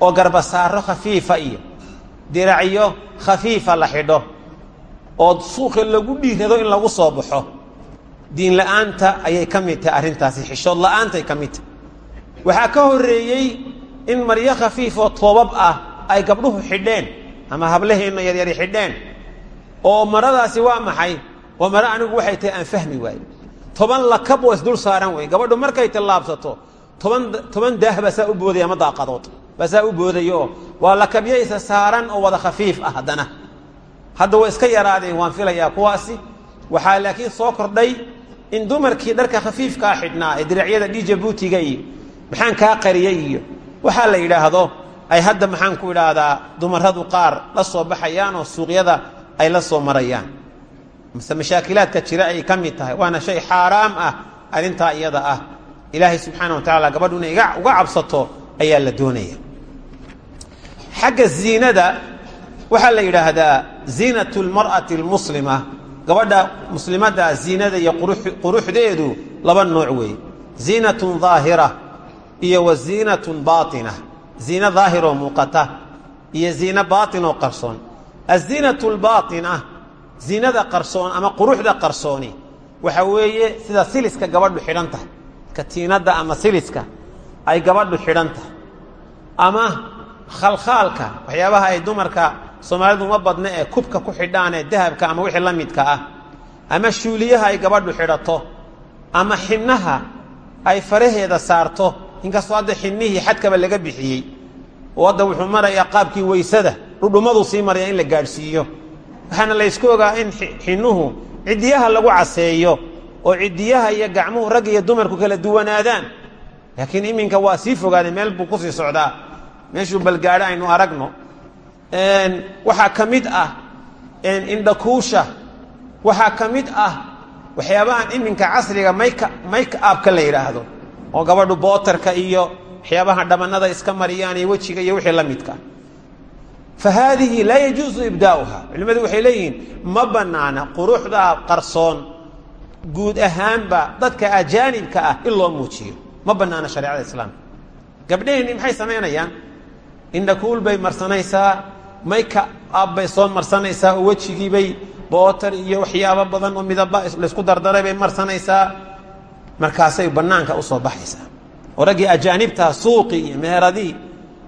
oo garbasaaro khafiifa iyo diracyo khafiifa la xidho oo suuqa lagu dhiirado in lagu soo baxo diin la'aanta ayay ka mid tahay arrintaasi xishood la'aantay ka mid tahay. Waxaa ka horreeyey in maryo khafiifoo toobab ah ay gabdhuhu xidheen ama hablaheenna yaryari xidheen oo maradaasi waa maxay? Waa maro anigu waxay tahay aan fahmi waayo. Toban lakab oo isdul saaran wey gabadhu markay tallaabsato toban toban daah baa saa u boodaya ama daaqadood baa saa u boodayo oo waa lakabyo isa saaran oo wada khafiif ah haddana. Hadda way iska yaraadeen waan filayaa kuwaasi. Waxaa laakiin soo kordhay in dumarkii dharka khafiifkaa xidhnaa ee diracyada dhijabuutiga iyo maxaan kaa qariyey iyo waxaa la yidhaahdo ay hadda maxaan ku idhaahdaa dumaradu qaar la soo baxayaan oo suuqyada ay la soo marayaan. Mase mashaakilaadka jira ay ka mid tahay waana shay xaaraam ah arrintaa iyada ah. Ilaahay subxaana wa tacaala gabadhu inay uga cabsato ayaa la doonaya. Xagga ziinada waxaa la yidhaahdaa ziinat lmar'ati almuslima. Gabadha muslimadda ziinada iyo quruxdeedu laba nooc weeye ziinatun daahira iyo wa ziinatun baatina. Ziino daahiroo muuqata iyo ziino baatinoo qarsoon. Aziinatu lbaatina ziinada qarsoon ama quruxda qarsooni waxa weeye sida siliska gabadhu xidhan tahay. Ama siliska ay gabadhu xidhan tahay. Ama khalkhaalka waxyaabaha ay dumarka soomaalidu uma badna ee kubka ku xidhaan ee dahabka ama wixii la midka ah. Ama shuuliyaha ay gabadhu xidhato. Ama xinnaha ay faraheeda saarto. Inkastoo hadda xinnihii xadkaba laga bixiyey. Oo wuxuu marayaa qaabkii weysada dhudhummaduu sii maraya in la gaadhsiiyo. Waxaana laysku ogaa in xinnuhu ciddiyaha lagu caseeyo oo ciddiyaha iyo gacmuhu ragga iyo dumarku kala duwanaadaan laakiin iminka waa sii fogaaday meel buu ku sii socdaa. Meeshuu balgaadho aynu aragno. Waxaa ka mid ah indhakuusha waxaa ka mid ah waxyaabahan iminka casriga mayka mayka aabka la yidhaahdo. Oo gabadhu bootarka iyo waxyaabaha dhabannada iska mariyaan iyo wejiga iyo wixii la midka. Fa laa yajuusu ibdaa'uha. Culimmadu waxay leeyihiin ma bannaana quruxda qarsoon. Guud ahaanba dadka ajaanibka ah in loo muujiyo ma bannaana shareecada islaamka. Gabdhaheenni maxay samaynayaan? Indhakuul bay marsanaysaa mayka abbay soo marsanaysaa oo wejigiibay bootar iyo waxyaabo badan oo midaba laysku dardaray bay marsanaysaa. Markaasay bannaanka u soo baxaysaa. Oo raggii ajaanibtaa suuqii iyo meheradihii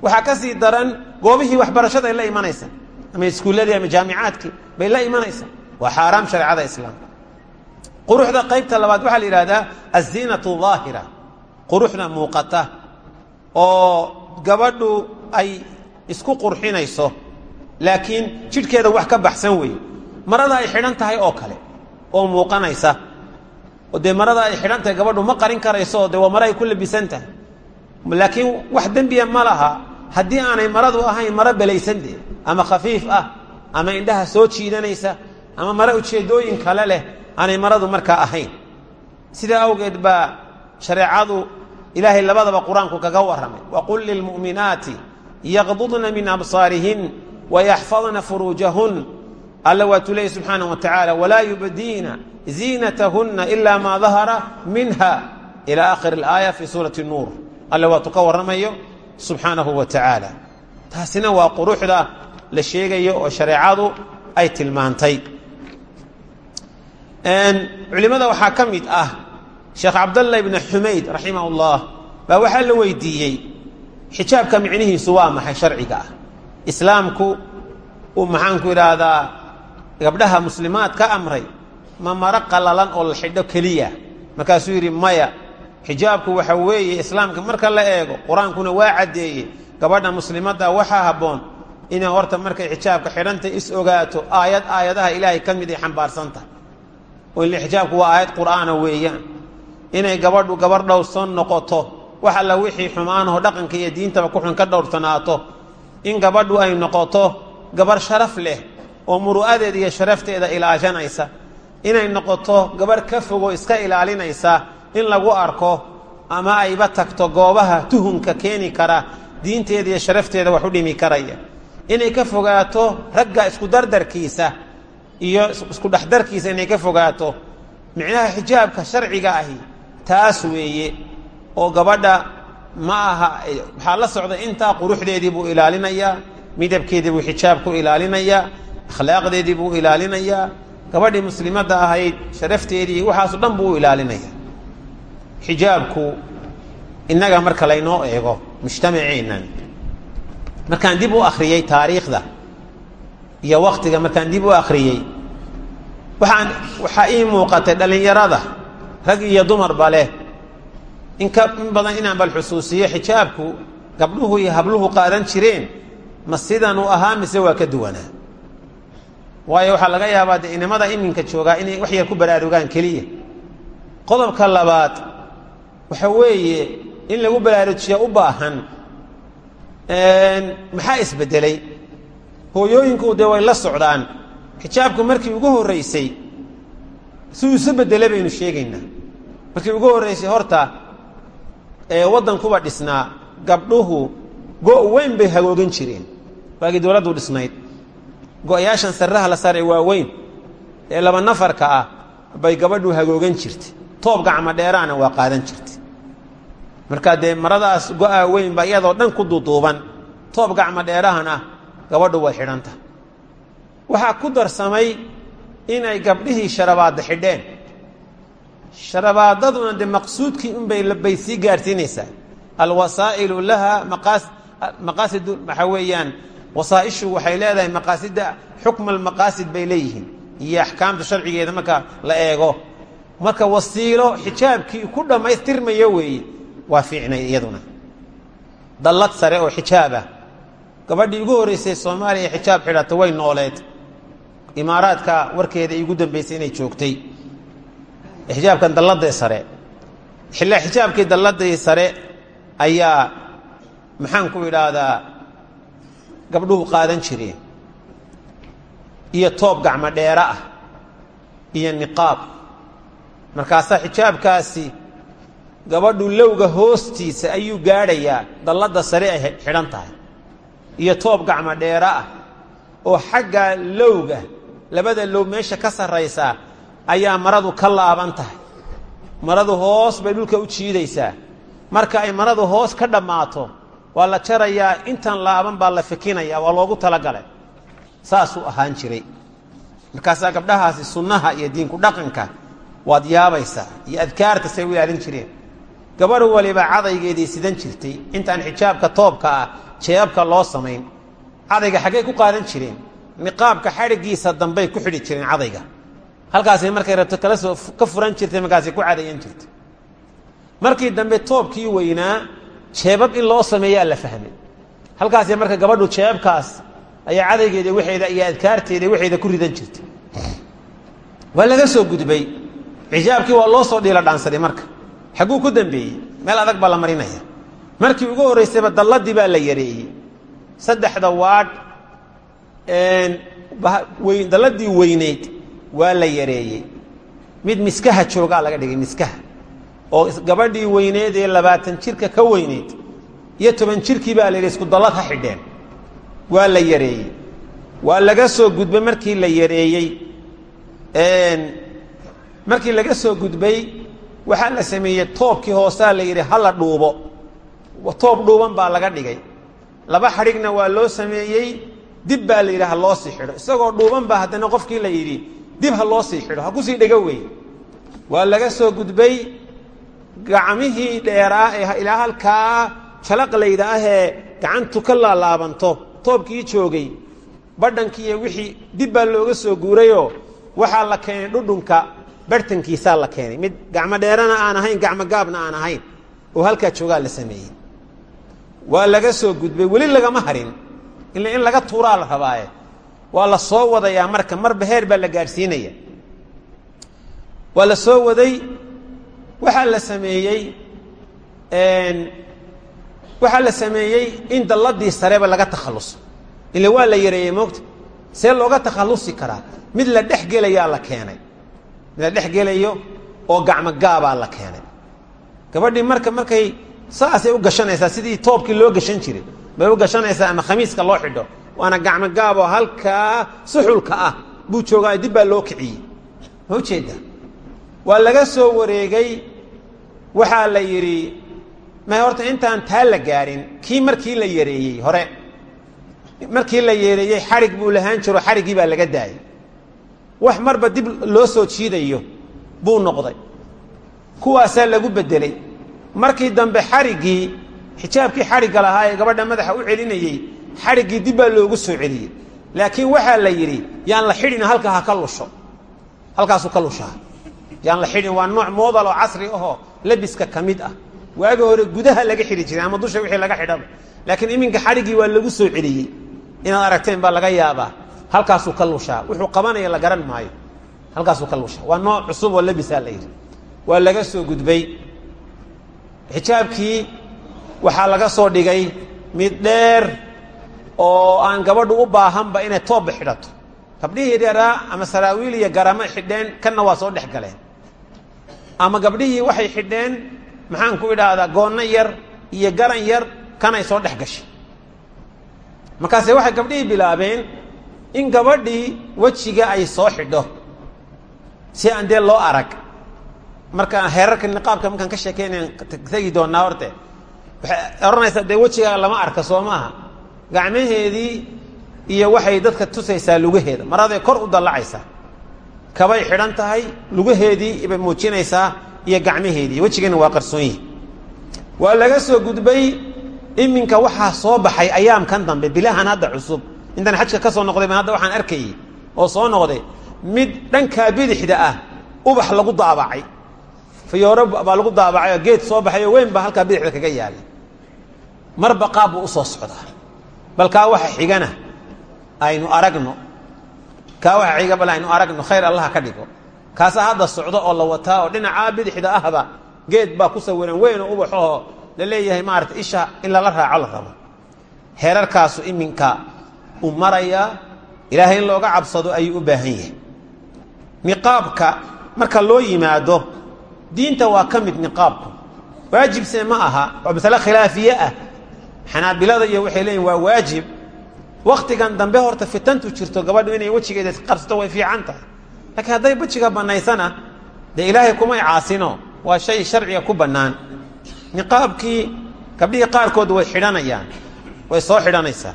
waxaa ka sii daran goobihii waxbarashada ay la imanaysa ama iskuulladii ama jaamicaadkii bay la imanaysaa. Waa xaaraam shareecada islaamka. Quruxda qaybta labaad waxaa la yidhahdaa aziinatu daahira quruxda muuqata oo gabadhu ay isku qurxinayso laakiin jidhkeeda wax ka baxsan weeye. Marada ay xidhan tahay oo kale oo muuqanaysa. Oo dee marada ay xidhan tahay gabadhu ma qarin karayso dee waa mare ay ku labisan tahay. Laakiin wax dembiya ma laha. Haddii aanay maradu ahayn maro belaysan dee ama khafiif ah ama indhaha soo jiidanaysa ama mare ujeeddooyin kale leh aanay maradu markaa ahayn. Sidaa awgeed baa shareecadu ilaahay labadaba qur'aanku kaga warramay. Waqul lilmu'minaati yaqdudna min absaarihin wayaxfadna furuujahun alla waatuu leeyay subxaana wa tacaala walaa yubdiina ziinatahunna ilaa maa dahara minha. Ila aakhiri alaaya fii suurati nuur. Alle waatuu ka warramayo subxaanahu wa tacaala taasina waa quruxda la sheegayo oo shareecadu ay tilmaantay. Culimmada waxaa ka mid ah sheekh cabdalla ibni xumayd raximah ullah baa waxaa la weydiiyey xijaabka micnihiisu waa maxay sharciga ah? Islaamku uu maxaanku idhaahdaa gabdhaha muslimaad ka amray ma maro qallalan oo la xidho keliya? Markaasuu yidhi maya xijaabku waxa weeye islaamka marka la eego qur'aankuna waa caddeeye gabadha muslimadda waxaa habboon inay horta markay xijaabka xidhantay is ogaato aayad aayadaha ilaahay ka ay xambaarsan tahay. Oo ile xijaabku waa aayad qur'aana weeyaan inay gabadhu gabar dhowrsan noqoto. Wax alla wixii xumaanahoo dhaqanka iyo diintaba ku xun ka dhowrsanaato. In gabadhu ay noqoto gabar sharaf leh oo muru'adeeda iyo sharafteeda ilaashanaysa inay noqoto gabar ka fogo iska ilaalinaysa. In lagu arko ama ayba tagto goobaha tuhunka keeni kara diinteeda iyo sharafteeda wax u dhimi karaya. Inay ka fogaato ragga isku dardarkiisa iyo isku dhexdarkiisa inay ka fogaato. Micnaha xijaabka sharciga ahi taas weeye oo gabadha ma aha waxaa la socda intaa quruxdeedii buu ilaalinayaa midabkeedii buu xijaabku ilaalinayaa akhlaaqdeedii buu ilaalinayaa gabadhii muslimadda ahayd sharafteedii waxaaso dhan buu u ilaalinaya. Xijaabku innaga marka laynoo eego mujtamaceennan markaan dib u akhriyey taariikhda iyo waktiga markaan dib u akhriyey waxaan waxaa ii muuqatay dhallinyarada rag iyo dumarba leh. In badan inaan bal xusuusiyo xijaabku gabdhuhu iyo habluhu qaadan jireen ma sidan uu ahaa mise waa ka duwanaa? Waayo waxaa laga yaabaa dee inimada iminka joogaa inay wax yar ku baraarugaan keliya. Qodobka labaad waxa weeye in lagu baraarujiya u baahan maxaa isbedelay? Hooyooyinku dee way la socdaan. Xijaabku markii ugu horreysay siduu isu bedelay baynu sheegaynaa markii ugu horreysay horta ee waddankuba dhisnaa gabdhuhu go' weyn bay hagoogan jireen. Waagii dowladdu dhisnayd. Go-yaashan sarraha la sare waaweyn ee laba nafarka ah bay gabadhu hagoogan jirtay. Toob gacmo dheeraana waa qaadan jirtay. Markaa dee maradaas go'aa weyn baa iyadoo dhan ku duuduuban. Toob gacmo dheerahan ah gabadhu way xidhanta. Waxaa ku darsamay inay gabdhihii sharabaadda xidheen sharabaadaduna dee maqsuudkii unbay bay sii gaarsiinaysaa. Alwasaa'ilu laha maqaas maqaasid waxaa weeyaan wasaaishu waxay leedahay maqaasida xukma almaqaasid bay leeyihiin. Iyo axkaamta marka la eego. Marka wasiilo xijaabkii ku dhammaystirmayo weeye waa fiicnay iyaduna. Dallad sare oo xijaabah gabadhii ugu horreysay soomaaliya xijaab xidhata way nooleed. Imaaraadka warkeeda iigu dambeysay inay joogtay xijaabkan dalladee sare. Xijaabkii dalladii sare ayaa maxaan ku idhaahdaa gabdhuhu qaadan jireen iyo toob gacmo dheero ah iyo niqaab. Markaasaa xijaabkaasi gabadhu lowga hoostiisa ayuu gaadhayaa dalladda sare ay xidhan tahay. Iyo toob gacmo dheero ah oo xagga lowga labada low meesha ka sarraysaa ayaa maradu ka laaban tahay. Maradu hoos bay dhulka u jiidaysaa. Marka ay maradu hoos ka dhammaato waa la jarayaa intan laaban baa la fikinaya waa loogu talagalay. Saasuu ahaan jiray. Markaasaa gabdhahaasi sunnaha iyo diinku dhaqanka waad yaabaysaa iyo adkaarta say u ilaalin jireen. Gabadh waliba cadaygeedii sidan jirtay intaan xijaabka toobka ah jeebabka loo samayn cadayga xaggay ku qaadan jireen. Niqaabka xadhiggiisa dambay ku xidhi jireen cadayga halkaasay markay rabto kala soo ka furan jirtay markaasay ku cadayan jirtay. Markii dambe toobkii weynaa jeebab in loo sameeyaa la fahmay halkaasay marka gabadhu jeebabkaas ayaa cadaygeeda waxeeda iyo adkaarteeda waxeeda ku ridan jirtay. Waa laga soo gudbay. Xijaabkii waa loo soo dhiila dhaansaday marka. Xagguu ku dambeeyey. Meel adag baa la marinaya. Markii ugu horraysayba dalladii baa la yareeyey. Saddexda waadh dalladii weynayd waa la yareeyey. Mid miskaha joogaa laga dhigay miskaha. Oo gabadhii weyneed ee labaatan jirka ka weyneyd iyo toban jirkii baa la yidhi isku dallad ha xidheen. Waa la yareeyey. Waa laga soo gudbay markii la yareeyey markii laga soo gudbay waxaa la sameeyey toobkii hoosaa la yidhi hala dhuubo. Toob dhuuban baa laga dhigay. Laba xadhigna waa loo sameeyey dib baa la yidhi ha loo sii xidho isagoo dhuuban baa haddana qofkii la yidhi dib ha loo sii xidho ha ku sii dhego wey waa laga soo gudbay gacmihii dheeraa ee ilaa halkaa jalaqlayda ahee gacantu ka laalaabanto toobkii joogay badhankii iyo wixii dib baa looga soo guurayoo waxaa la keenay dhudhunka barhtankiisaa la keenay. Mid gacmo dheerana aan ahayn gacmo gaabna aan ahayn oo halkaa joogaa la sameeyey. Waa laga soo gudbay weli lagama harin ila in laga tuuraa la rabaaye waa la soo wadayaa marka marba heer baa la gaadhsiinaya. Waa la soo waday waxaa la sameeyey waxaa la sameeyey in dalladii sareba laga takhalluso ila waa la yareeyey moogta. See looga takhallusi karaa mid la dhex gelayaa la keenay. Mid la dhex gelayo oo gacmo gaabaa la keenay. Gabadhii marka markay saasay u gashanaysaa sidii toobkii loo gashan jiray bay u gashanaysaa ama khamiiska loo xidho waana gacmo gaaboo halkaa suxulka ah buu joogaa dib baa loo kiciyey. Ma u jeedaa waa laga soo wareegay waxaa la yidhi may horta intaan taa la gaarin kii markii la yareeyey hore. Markii la yeereeyey xadhig buu lahaan jiro xadhiggii baa laga daayay wax marba dib loo soo jiidayo buu noqday. Kuwaasaa lagu beddelay. Markii dambe xadhiggii xijaabkii xadhigga lahaa ee gabadha madaxa u celinayey xadhiggii dib baa loogu soo celiyey. Laakiin waxaa la yidhi yaan la xidhin halka ha ka lusho. Halkaasuu ka lushaa. Yaan la xidhin waa nooc moodal oo casri ahoo labiska ka ah. Waagi hore gudaha laga xidhi jiray ama dusha wixii laga xidhaba laakiin iminka xadhiggii waa lagu soo celiyey. Inaad aragteen baa laga yaabaa halkaasuu ka lushaa. Wuxuu qabanaya la garan maayo. Halkaasuu ka lushaa. Waa nooc cusub oo labisaa la yidhi. Waa laga soo gudbay. Xijaabkii waxaa laga soo dhigay mid dheer oo aan gabadhu u baahanba inay toobba xidhato. Gabdhihii dheeraa ama saraawiil iyo garamo xidheen kanna waa soo dhex galeen. Ama gabdhihii waxay xidheen maxaan ku idhaahdaa goonno yar iyo garan yar kanay soo dhex gashay markaase waxay gabdhihii bilaabeen in gabadhii wejiga ay soo xidho si aan dee loo arag. Marka heerarka niqaabka markaan ka sheekeynayan tegi doonaa horte waxay odhanaysaa dee wejigaa lama arka soo maaha gacmaheedii iyo waxay dadka tusaysaa lugaheeda. Maraday kor u dallacaysaa kabay xidhan tahay lugaheedii bay muujinaysaa iyo gacmaheedii. Wejigeena waa qarsoonyihi waa laga soo gudbay iminka waxaa soo baxay ayaamkan dambe bilahan hadda cusub. Intaan xajka ka soo noqday baan hadda waxaan arkayey oo soo noqday mid dhankaa bidixda ah ubax lagu daabacay. Fayooro baa lagu daabacay geed soo baxay oo weyn baa halkaa bidixda kaga yaalay. Marba qaab buu u soo socdaa bal kaa waxa xigana aynu aragno kaa waxa xiga bal aynu aragno khayr allah ka dhigo. Kaasaa hadda socdo oo la wataa oo dhinacaa bidixda ahba geed baa ku sawiran weyn oo ubaxoo la leeyahay maarata isha in lala raaco la rabo. Heerarkaasu iminka u marayaa ilaahay in looga cabsado ayuu u baahan yahay. Niqaabka marka loo yimaado diinta waa ka mid niqaabku. Waajibse ma aha oo masale khilaafiye ah xanaabilada iyo waxay leeyihiin waa waajib. Waktigan dambe horta fitantu jirto gabadhu inay wejigeeda qarsato way fiican tahay. Laakiin hadday wejiga bannaysana dee ilaahay kumay caasino? Waa shay sharciga ku bannaan. Niqaabkii gabdhihii qaarkood way xidhanayaan. Way soo xidhanaysaa.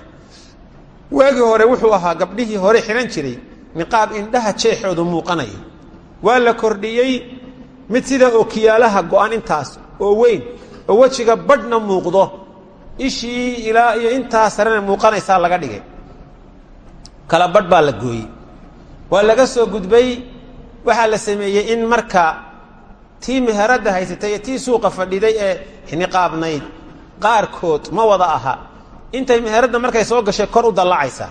Waagii hore wuxuu ahaa gabdhihii hore xidhan jiray. Niqaab indhaha jeexoodu muuqanaya. Waa la kordhiyey mid sida okiyaalaha go'an intaas oo weyn oo wejiga badhna muuqdo ishii ilaa iyo intaa sarena muuqanaysaa laga dhigay. Kala badh baa la gooyey. Waa laga soo gudbay waxaa la sameeyey in marka tii meheradda haysatay iyo tii suuqa fadhiday ee niqaabnayd qaarkood ma wada aha. Intay meheradda markay soo gashay kor u dallacaysaa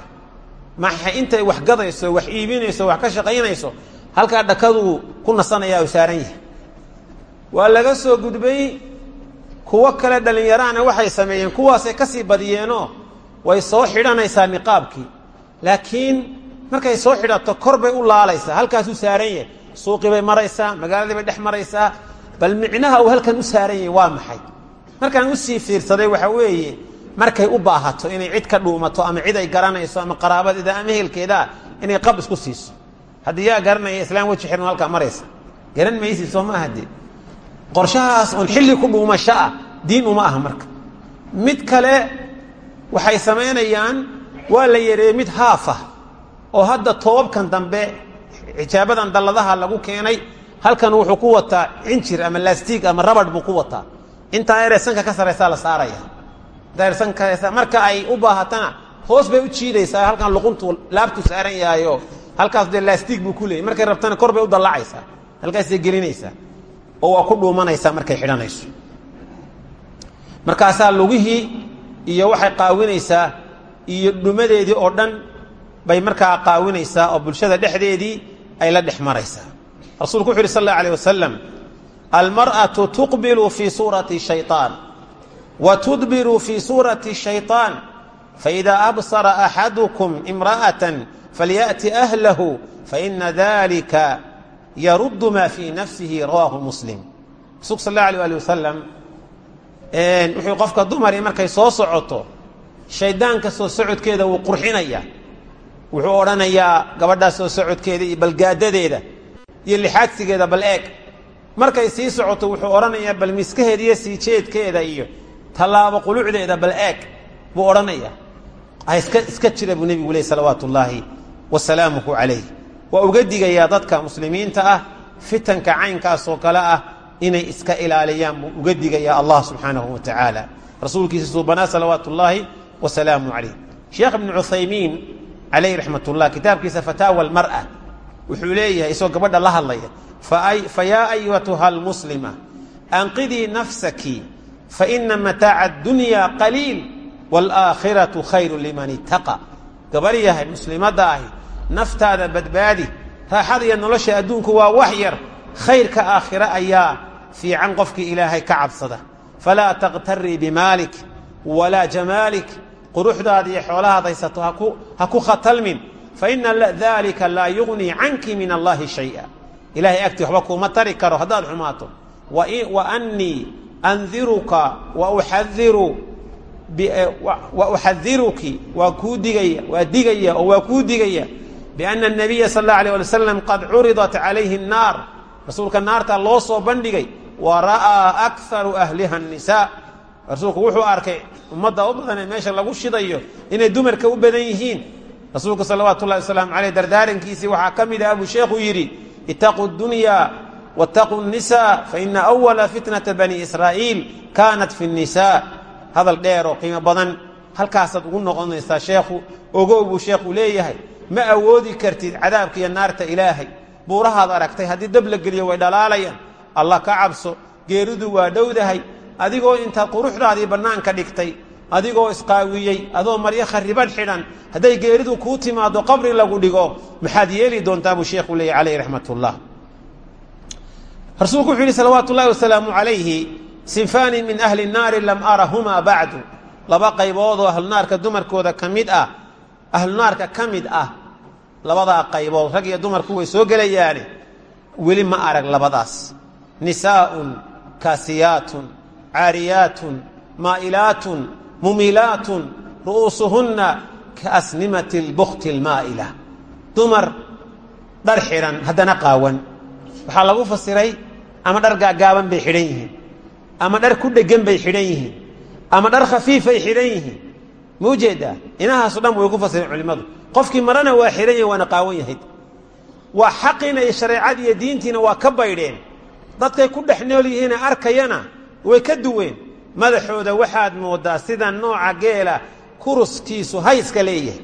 maxa intay wax gadayso wax iibinayso wax ka shaqaynayso halkaa dhakaduu ku nasanayaa u saaran yahay. Waa laga soo gudbay kuwo kale dhallinyaraana waxay sameeyeen kuwaasay ka sii badiyeenoo way soo xidhanaysaa niqaabkii. Laakiin markay soo xidhato kor bay u laalaysaa halkaasuu saaran yahay. Suuqii bay maraysaa magaaladii bay dhex maraysaa bal micnaha uu halkan u saaran yahay waa maxay? Markaan u sii fiirsaday waxaa weeye markay u baahato inay cid ka dhuumato ama cid ay garanayso ama qaraabadeeda ama ehelkeedaa inay qab isku siiso. Haddii yaa garanaya islaam weji xidhan halkaa maraysa. Garan maysid soo maaha dee qorshahaas oon xilli ku dhuumasho ah diin uma aha marka. Mid kale waxay samaynayaan waa la yareeyey mid haaf oo hadda toobabkan dambe xijaabadan dalladaha lagu keenay halkan wuxuu ku wataa cinjir ama lastiig ama rabadh buu ku wataa. Intaa yaree sanka ka saraysaa la saaraya. Intaa marka ay u baahatana hoos bay u jiidaysaa halkan luquntu laabtu saaran yahayo halkaas dee lastiig buu ku leeyay. Markay rabtana kor bay u dallacaysaa. Halkaasay gelinaysaa oo waa ku dhuumanaysaa markay xidhanayso markaasaa lugihii iyo waxay qaawinaysaa iyo dhumadeedii oo dhan bay markaa qaawinaysaa oo bulshada dhexdeedii ay la dhex maraysaa rasuulku wuxu uhi sal اlه alيه wasalam almarأaةu tuqbilu fii suurati shayطaan wa tudbiru fii suurati shayطaan faإida absara axadukum imra'aة falyaأti أhlahu faina dalika yrud ma fii nafsihi rawaahu muslim rasuulku sal allahu alay ali wasalam wuxuu qofka dumari markay soo socoto shayddaanka soo socodkeeda wuu qurxinayaa wuxuu odhanayaa gabadhaas soo socodkeeda iyo balgaadadeeda iyo lixaadsigeeda bal eeg markay sii socoto wuxuu odhanayaa bal miskaheeda iyo sii jeedkeeda iyo tallaabo qulucdeeda bal eeg buu odhanayaa iska jira buu nebigu leh salawaatu ullaahi wasalaamuhu calayh waa uga digayaa dadka muslimiinta ah fitanka caynkaasoo kale ah inay iska ilaaliyaan buu uga digayaa allah subxaanahu wa tacaala rasuulkiisa suubanaa salawaatu ullaahi wasalaamu calayh. Sheekh ibnu cuthaymiin calayh raxmat ullah kitaabkiisa fataawa almar'a wuxuu leeyahay isagoo gabadha la hadlaya fa yaa almuslima anqidii nafsaki faina mataaca addunya qaliil waalaakhiratu khayru liman ittaqa. Gabar yahay muslimadda ahi naftaada badbaadi raaxada iyo nolosha adduunku waa wax yar. Khayrka aakhire ayaa fiican qofkii ilaahay ka cabsada. Falaa takhtarii bimaalik walaa jamaalik quruxdaada iyo xoolahaad haysato ha ku khatalmin. Faina dalika laa yugnii canki min allahi shaya. Ilahay agtii waxba kuuma tari karo haddaad xumaato. Wa annii andiruka wa uxadiruki waa kuu digaya waa digaya oo waa kuu digaya biana الnabiya sal اllah alيه alay slam qad curidat calayhi الnaar rasuulka naartaa loo soo bandhigay wa ra'aa akaru ahliha الnisaa rasuulku wuxuu arkay ummadda u badan ee meesha lagu shidayo inay dumarka u badan yihiin rasuulku salawaatu ullahi wasalaamu caleyh dardaarankiisii waxaa ka mid ah buu sheekhu yidhi itaquu dunya waataquu nisa faina awala fitnata bani israa'iil kaanat fi nisa hadal dheer oo qiimo badan halkaasaad ugu noqonaysaa sheekhu ogow buu sheekhu leeyahay ma awoodi kartid cadaabka iyo naarta ilaahay. Buurahaad aragtay haddii dab la geliyo way dhalaalayaan. Allah ka cabso geeridu waa dhowdahay. Adigoo intaad quruxdaadii bannaanka dhigtay adigoo isqaawiyey adoo maryo khariban xidhan hadday geeridu kuu timaado qabri lagu dhigo maxaad yeeli doontaa buu sheekhu leeyay calayh raxmat ullah rasuulku wuxuu yidhi salawaatu ullahi wasalaamu calayhi sinfaani min ahli nnaari lam arahumaa bacdu. Laba qaybood oo ahlunaarka dumarkooda ka mid ah ahlunaarka ka mid ah labadaa qaybood rag iyo dumarku way soo gelayaane. Weli ma arag labadaas. Nisaaun kaasiyaatun caariyaatun maa'ilaatun mumilaatun ru'uusuhunna kaasnimati lbukti almaa'ila dumar dhar xidhan haddana qaawan. Waxaa lagu fasiray ama dhar gaagaaban bay xidhan yihiin ama dhar ku dhegan bay xidhan yihiin ama dhar khafiifay xidhan yihiin ma u jeedaa inahaaso dhan way ku fasireen culimmadu. Qofkii marana waa xidhan yahay waana qaawan yahayd waa xaqiina iyo iyo diintiina waa ka baydheen. Dadkay ku dhex nool yihiine arkayana way ka duween. Madaxooda waxaad moodaa sida nooca geela kuruskiisu hayska leeyahay.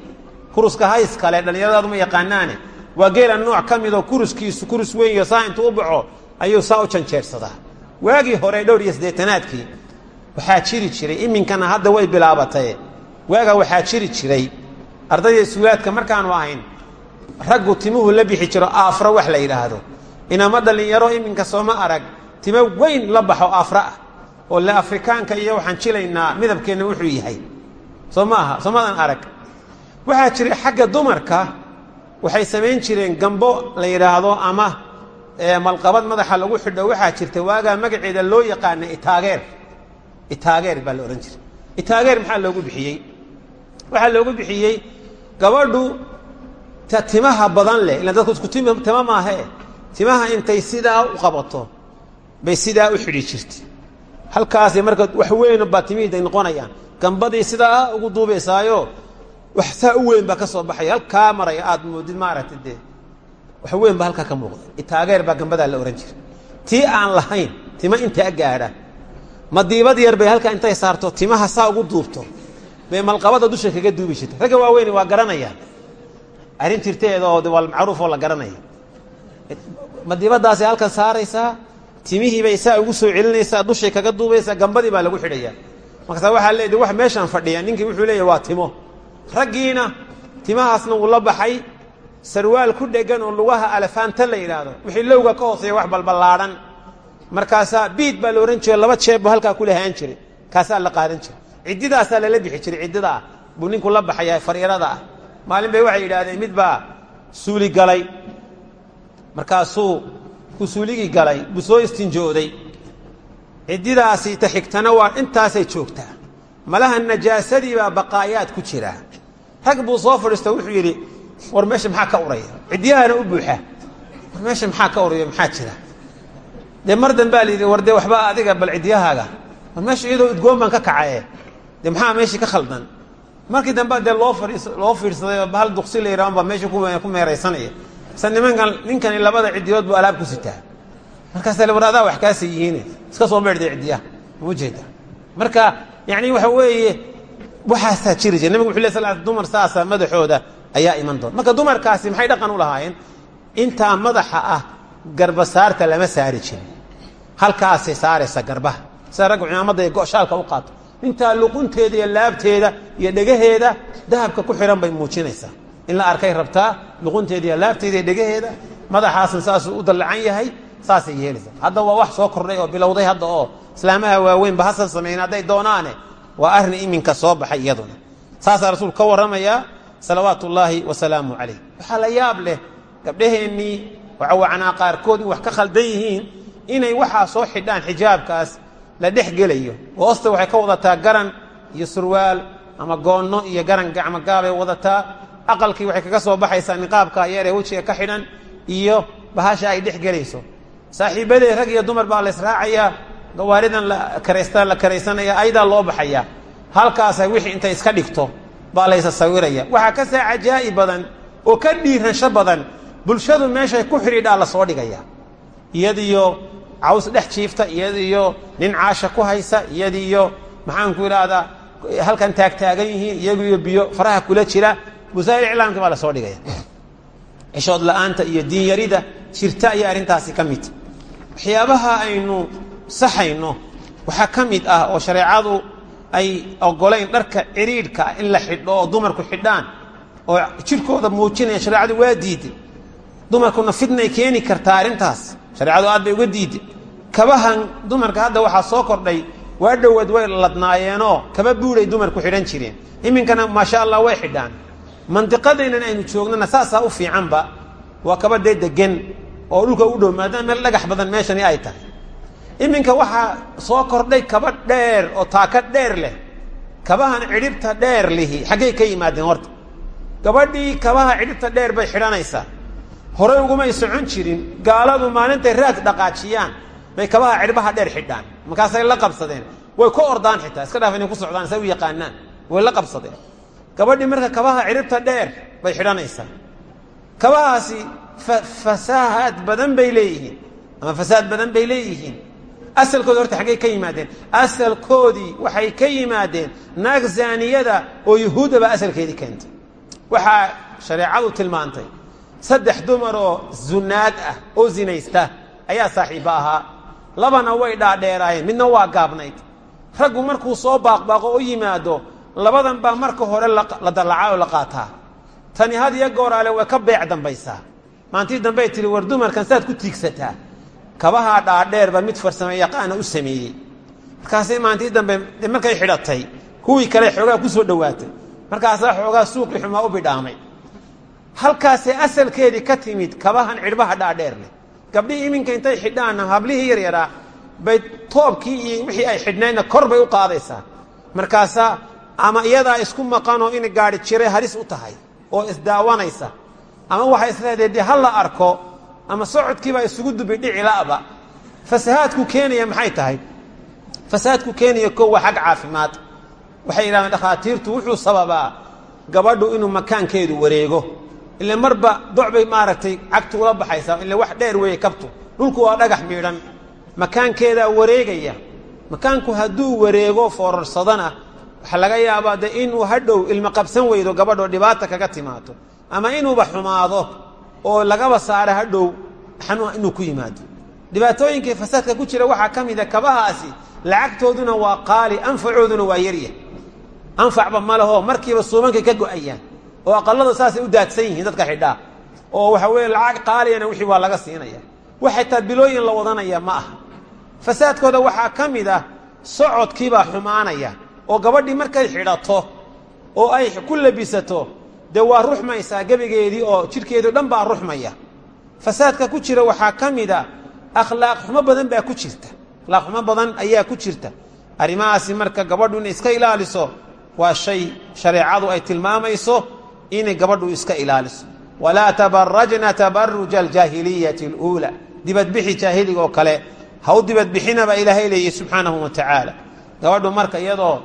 Kuruska hayskale dhallinyaradaadu ma yaqaanaane. Waa geela nooc ka midoo kuruskiisu kurus weyn iyo saa intuu u baxo ayuu saa u janjeersadaa waagii hore dhowr iyo siddeetanaadkii waxaa jiri jiray iminkana hadda way bilaabatay waagaa waxaa jiri jiray ardayda iskuulaadka markaanu ahayn raggu timuhu la bixi jiro wax la yidhaahdo. Inama dhallinyaro iminka sooma arag. Timo weyn la baxo ah oo le afrikaanka iyo waxaan jilaynaa midabkeenna wuxuu yahay. Soo ma arag. Waxaa jiray xagga dumarka waxay samayn jireen gambo la yidhaahdo ama malqabad madaxa lagu xidho. Waxaa jirta waagaa magaceeda loo yaqaana itaageer itaageer baa la odhan jiray. Itaageer maxaa loogu bixiyey waxaa loogu bixiyey gabadhu ta timaha badan leh ilaan dadku isku tim tima maahe timaha intay sidaa u qabato bay sidaa u xidhi jirtay. Halkaasay marka wax weyn baa timihiiday noqonayaan. Gambadii sidaa ugu duubaysaayo wax saa u weyn baa ka soo baxaya. Halkaa aad moodid maaragtay dee. Wax weyn baa halkaa ka muuqda. Itaageer baa gambadaa la ohan jiray. Tii aan lahayn tima intaa gaadha. Madiibad yar bay halkaa intay saarto timaha saa ugu duubto bay malqabada dusha kaga duubi jirtay ragga waaweyni waa garanayaan arrin jirteeda oo waa macruuf oo la garanaya. Madiibadaasay halkan saaraysaa timihiibay saa ugu soo celinaysaa dushay kaga duubaysaa gambadii baa lagu xidhayaa markaasa waxaa leedi wax meeshaan fadhiya. Ninkii wuxuu leeyahy waa timo. Raggiina timahaasna wuu la baxay. Sarwaal ku dhegan oo lugaha alafaanta la yidhaahdo. Wixii lowga ka hooseeya wax balballaadhan markaasaa biid baa la odhan jire laba jeebbu halkaa ku lahaan jiray. Kaasaa la qaadan jiray ciddidaasaa lala bixi jiray ciddida ah. Ninku la baxaya fariirada ah. Maalin bay waxay yidhahdeen mid baa suuli galay. Markaasuu ku suuligii galay buu istinjooday ciddidaasi ta waa intaasay joogtaa. Malaha najaasadii baa baqaayaad ku jira. Rag buu soo wuxuu yidhi war meesha maxaa ka uraya? Ciddiyahana u buuxa. War meesha maxaa ka uraya? Maxaa jira? Dee mar dambaa la yidhi waxba adiga bal ciddiyahaaga. War meesha iyadoo udgoon baan ka kacaye dee maxaa meeshii ka khaldan? Markii dambe dee loo loo fiidsaday oo bahal duqsi la yidhahan baa meesha ku meeraysanaya. Mise nimankan ninkani labada ciddiyood buu alaab ku sitaa. Markaasa war wax kaasa yihiine iska soo meerdee ciddiyaha ma ujeeda marka yani waxa weeye waxaasaa jiri jira nabig wuxu ley sal dumar saasa madaxooda ayaa iman doona marka dumarkaasi maxay dhaqan u lahaayeen? Intaa madaxa ah garbasaarta lama saari jirin. Halkaasay saaraysa garbaha. Sida ragga cimaamadda ee go'shaalka u qaato intaa luqunteeda iyo laabteeda iyo dhegaheeda dahabka ku xihan bay muujinaysaa. In la arkay rabtaa luqunteeda iyo laabteeda iyo dhegaheeda madaxaasna saasuu u dallacan yahay saasay yeelaysaa. Hadda waa wax soo kordhay oo bilowday hadda oo islaamaha waaweynba hasan samayn hadday doonaane waa arrin iminka soo baxay iyaduna. Saasaa rasuulku ka warramayaa salawaatu ullaahi wasalaamu calayh. Waxaa la yaab leh gabdhaheennii wacawacanaa qaarkood in wax ka khaldan yihiin inay waxaa soo xidhaan xijaabkaas la dhex gelayo. Hoosta waxay ka wadataa garan iyo surwaal ama goonno iyo garan gacmogaabay wadataa. Aqalkii waxay kaga soo baxaysaa niqaabka yaree wejiga ka xidhan iyo bahasha ay dhex gelayso. Saaxiibadee rag iyo dumar baa la israacayaa gawaaridan la karaysanaya aydaa loo baxaya. Halkaasa wixii intay iska dhigto baa laysa sawiraya. Waxaa ka saa cajaa'i badan oo ka dhiiransho badan. Bulshadu meeshay ku xidhiidhaa la soo dhigaya. Iyadiyo caws dhex jiifta iyadiyo nin caasha ku haysa iyadiyo maxaanku idhaahdaa halkan taagtaagan yihiin iyagiyo biyo faraha kula jira. Wasaa'il iclaamka baa la soo dhigaya. Cishood la'aanta iyo diin yarida jirta ayaa arrintaasi ka mid. Waxyaabaha aynu saxayno waxaa ka mid ah oo shareecadu ay ogolayn dharka cidhiidhka in la xidho oo dumarku xidhaan oo jirkooda muujinaya shareecadu waa diiday dumarkuna fitnay keeni kartaa arrintaas shareecadu aad bay uga diiday kabahan dumarka hadda waxaa soo kordhay waa dhowaad way ladnaayeenoo kaba buuray dumarku xidhan jireen. Iminkana maasha allah way xidhaan. Mandiqadaynan aynu joognana saasaa u fiicanba waa kaba dee degan oo dhulka u dhow maadaama meel dhagax badan meeshani ay tahay. Iminka waxaa soo kordhay kaba dheer oo taaka dheer leh. Kabahan cidhibta dheer lihi xaggay ka yimaadeen horta. Gabadhii kabaha cidhibta dheer bay xidhanaysaa horey ugumay socon jirin gaaladu maalintay raad dhaqaajiyaan bay kabaha cidhbaha dheer xidhaan. Markaasay la qabsadeen. Way ku ordaan xitaa iska dhaaf inay ku socdaan say yaqaanaan. Way la qabsadeen. Gabadhii marka kabaha cidhibta dheer bay xidhanaysaa kabahaasi fasahaad badan bay leeyihiin. Ama fasaad badan bay leeyihiin. Asalkoodi horta xaggay ka yimaadeen. Asalkoodii waxay ka yimaadeen naag zaaniyada oo yuhuudda asalkeedii keentay. Waxaa shareecadu tilmaantay saddex dumar oo zunaad ah oo zinaysta ayaa saaxiibba ahaa. Labana way dhaadheeraayeen midna waa gaabnayd. Raggu markuu soo baaqbaaqo u yimaado labadan baa marka hore la dallacaa oo la qaataa. Tani had iyo gooraale way ka beec dambaysaa. Maantii dambey tihi war dumarkan saad ku tiigsataa. Kabahaa dhaadheer baa mid farsame yaqaana u sameeyey. Markaasay maantii dambe markay xidhatay kuwii kale xoogaa ku soo dhowaatay. Markaasaa xoogaa suuqii xumaa u bidhaamay halkaasee asalkeedii ka timid kabahan cidhbaha dhaadheer leh gabdhihii iminka intay xidhaanna hablihii yaryaraa bay toobkii iyo wixii ay xidhnaydna kor bay u qaadaysaa. Markaasaa ama iyadaa isku maqanoo in gaadhi jiray halis u tahay oo isdaawanaysa ama waxay isleedahay dee la arko ama socodkiibaa isugu dubi dhici la'ba. Fasahaadku keenaya maxay tahay? Fasahaadku keenaya ko waa xag caafimaad. Waxay yidhahdeen dhakhaatiirtu wuxuu sababaa gabadhu inuu makaankeedu wareego ile marba doc bay maaragtay cagtu ula baxaysaa ile wax dheer weeye kabtu. Dhulku waa dhagax miidhan. Makaankeedaa wareegaya. Makaanku hadduu wareego foorarsadana waxaa laga yaabaa de inuu hadhow ilmo qabsan weydo gabadhoo dhibaata kaga timaado ama inuuba xumaado oo lagaba saara hadhow xanuun inuu ku yimaado. Dhibaatooyinkii fasaadka ku jira waxaa ka mida kabahaasi lacagtooduna waa qaali anfacooduna waa yarya anfacba ma leho markiiba suumankay ka go'ayaan oo aqalada saasay u daadsan yihiin dadka xidhaa oo waxa weeye lacag qaaliyana wixii waa laga siinaya. Wax xitaa bilooyin la wadanaya ma aha. Fasaadkooda waxaa ka mid ah socodkiibaa xumaanaya oo gabadhii markay xidhato oo ay ku labisato dee waa ruxmaysaa gebigeedii oo jidhkeedii o dhan baa ruxmaya. Fasaadka ku jira waxaa ka mid a akhlaaq xumo badan baa ku jirta. Akhlaaq xumo badan ayaa ku jirta. Arrimahaasi marka gabadhu inay iska ilaaliso waa shay shareecadu ay tilmaamayso inay gabadhu iska ilaaliso. Walaa tabarajna tabaruja aljaahiliyati اluulaa dibadbixi jaahiliga oo kale. Ha u dibadbixinaba ilaahay leeyahy subxaanahu wa tacaala gabadhu marka iyadoo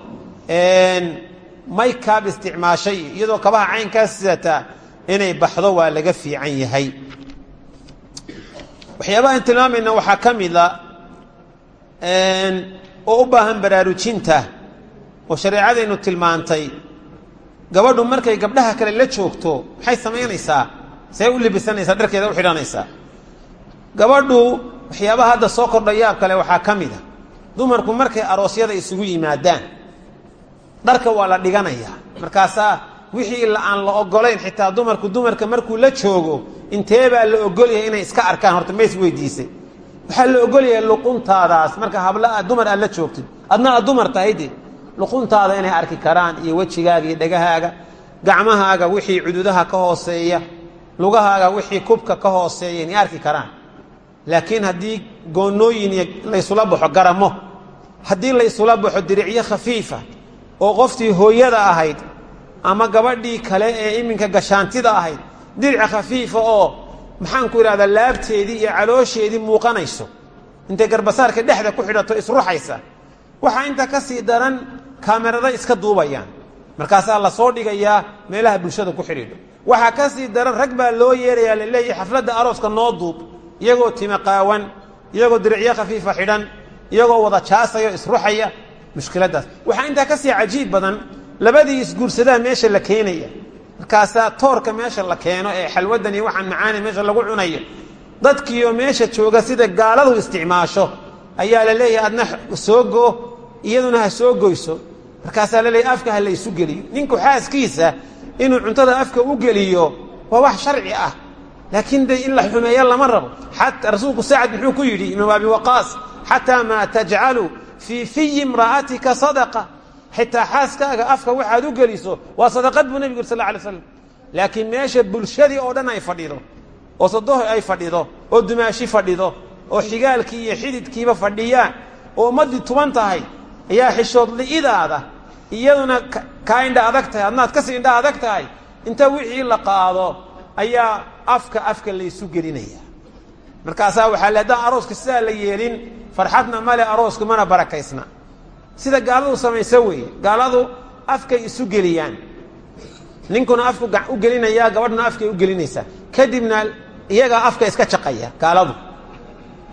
maykaab isticmaashay iyadoo kabaha caynkaas sidataa inay baxdo waa laga fiican yahay. Waxyaabaha an tilmaamayna waxaa ka mida oo u baahan baraarujinta oo shareecadaynu tilmaantay gabadhu markay gabdhaha kale la joogto maxay samaynaysaa? See u libisanaysaa dharkeeda u xidhanaysaa. Gabadhu waxyaabaha hadda soo kordha yaab kale waxaa ka mid a dumarku markay aroosyada isugu yimaadaan dharka waa la dhiganayaa markaasaa wixii aan la ogolayn xitaa dumarku dumarka markuu la joogo inteebaa la ogolyahay inay iska arkaan? Horta ma isweydiisay waxaa la ogolyahay luquntaadaas marka habla dumar aad la joogtid adna aad dumar tahay de luquntaada inay arki karaan iyo wejigaaga iyo dhegahaaga gacmahaaga wixii cududaha ka hooseeya lugahaaga wixii kubka ka hooseeya inay arki karaan. Laakiin haddii goonooyin laysula baxo garamo haddii laysula baxo diricyo khafiifa oo qoftii hooyada ahayd ama gabadhii kale ee iminka gashaantida ahayd diric khafiifa oo maxaanku idhahdaa laabteedii iyo caloosheedii muuqanayso intay garbasaarka dhexda ku xidhato isruxaysa waxaa inta ka sii daran kaamerada iska duubayaan. Markaasaa la soo dhigayaa meelaha bulshada ku xidhiidho. Waxaa ka sii daran rag baa loo yeerayaa la leeyahay xafladda arooska noo duub iyagoo time qaawan iyagoo diricyo khafiifa xidhan iyagoo wada jaasayo isruxaya mushkiladdaas waxaa intaa ka sii cajiib badan labadii isguursadaa meesha la keenaya. Markaasaa toorka meesha la keeno ee xalwadan waxaan macaani meesha lagu cunayo dadkiioo meesha jooga sida gaaladu isticmaasho ayaa la leeyahay adna soo go iyaduna ha soo goyso markaasaa la leeyahy afka ha la geliyo. Ninku xaaskiisa inuu cuntada afka u geliyo waa wax sharci ah. Laakiin de in la xumeeyo lama rabo. Rasuulku sacad muxuu ku yidhi imaam abi waqaas xataa maa tajcalu fii fiyi imra'atika sadaqa. Xitaa xaaskaaga afka waxaad u geliso waa sadaqad buu nebigu yiri sal alay slam laakiin meesha bulshadii oo dhan ay fadhido oo sadoh ay fadhido oo dumaashi fadhido oo xigaalkii iyo xididkiiba fadhiyaan oo ummaddii tuban tahay ayaa xishood li'idaada iyaduna kaa indha adag tahay. Adnaad ka sii indha adag tahay inta wixii la qaado ayaa afka afka laysu gelinaya. Markaasaa waxaa le haddaan arooska sidaa la yeelin farxadna male aroosku mana barakaysna. Sida gaaladu samaysa weeye gaaladu afkay isu geliyaan. Ninkuna afku u gelinayaa gabadhuna afkay u gelinaysaa. Kadibna iyagaa afka iska jaqaya gaaladu.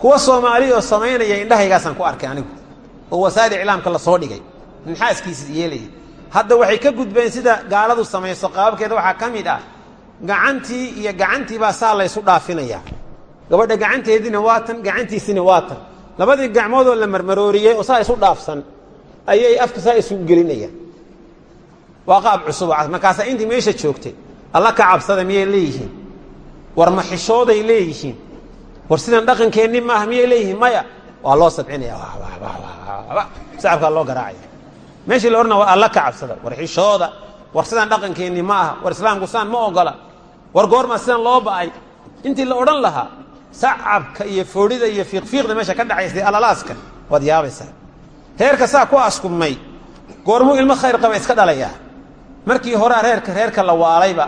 Kuwa soomaali oo samaynaya indhahaygaasaan ku arkay anigu oo wasaa'il iclaamka la soo dhigay. Minxaaskiisa yeelaya hadda waxay ka gudbeen sida gaaladu samayso qaababkeeda waxaa ka mid ah gacantii iyo gacantii baa saa laysu dhaafinayaa. Gabadha gacanteediina waa tan gacantiisina waa tan. Labadii gacmoodoo la marmarooriyey oo saa isu dhaafsan ayay afka saa isugu gelinayaan. Waa qaab cusub markaasaa intii meesha joogtay alla ka cabsada miyay leeyihiin? War maxishooday leeyihiin? War sidan dhaqankeenni maaha miyay leeyihiin? Maya waa loo sabcinaya loo garaacaya meeshii la odhanaa war alla ka cabsada. War xishooda. War sidaan dhaqankeenni ma aha. War islaamku saan ma ogola. War goormaa sidan loo ba'ay. Intii la odhan lahaa sacabka iyo foodhida iyo fiiqfiiqda meesha ka dhacaysay alalaaska waad yaabaysaa. Reerka saa ku askumay goormuu ilmo khayr qaba iska dhalayaa. Markii horea reerka reerka la waalayba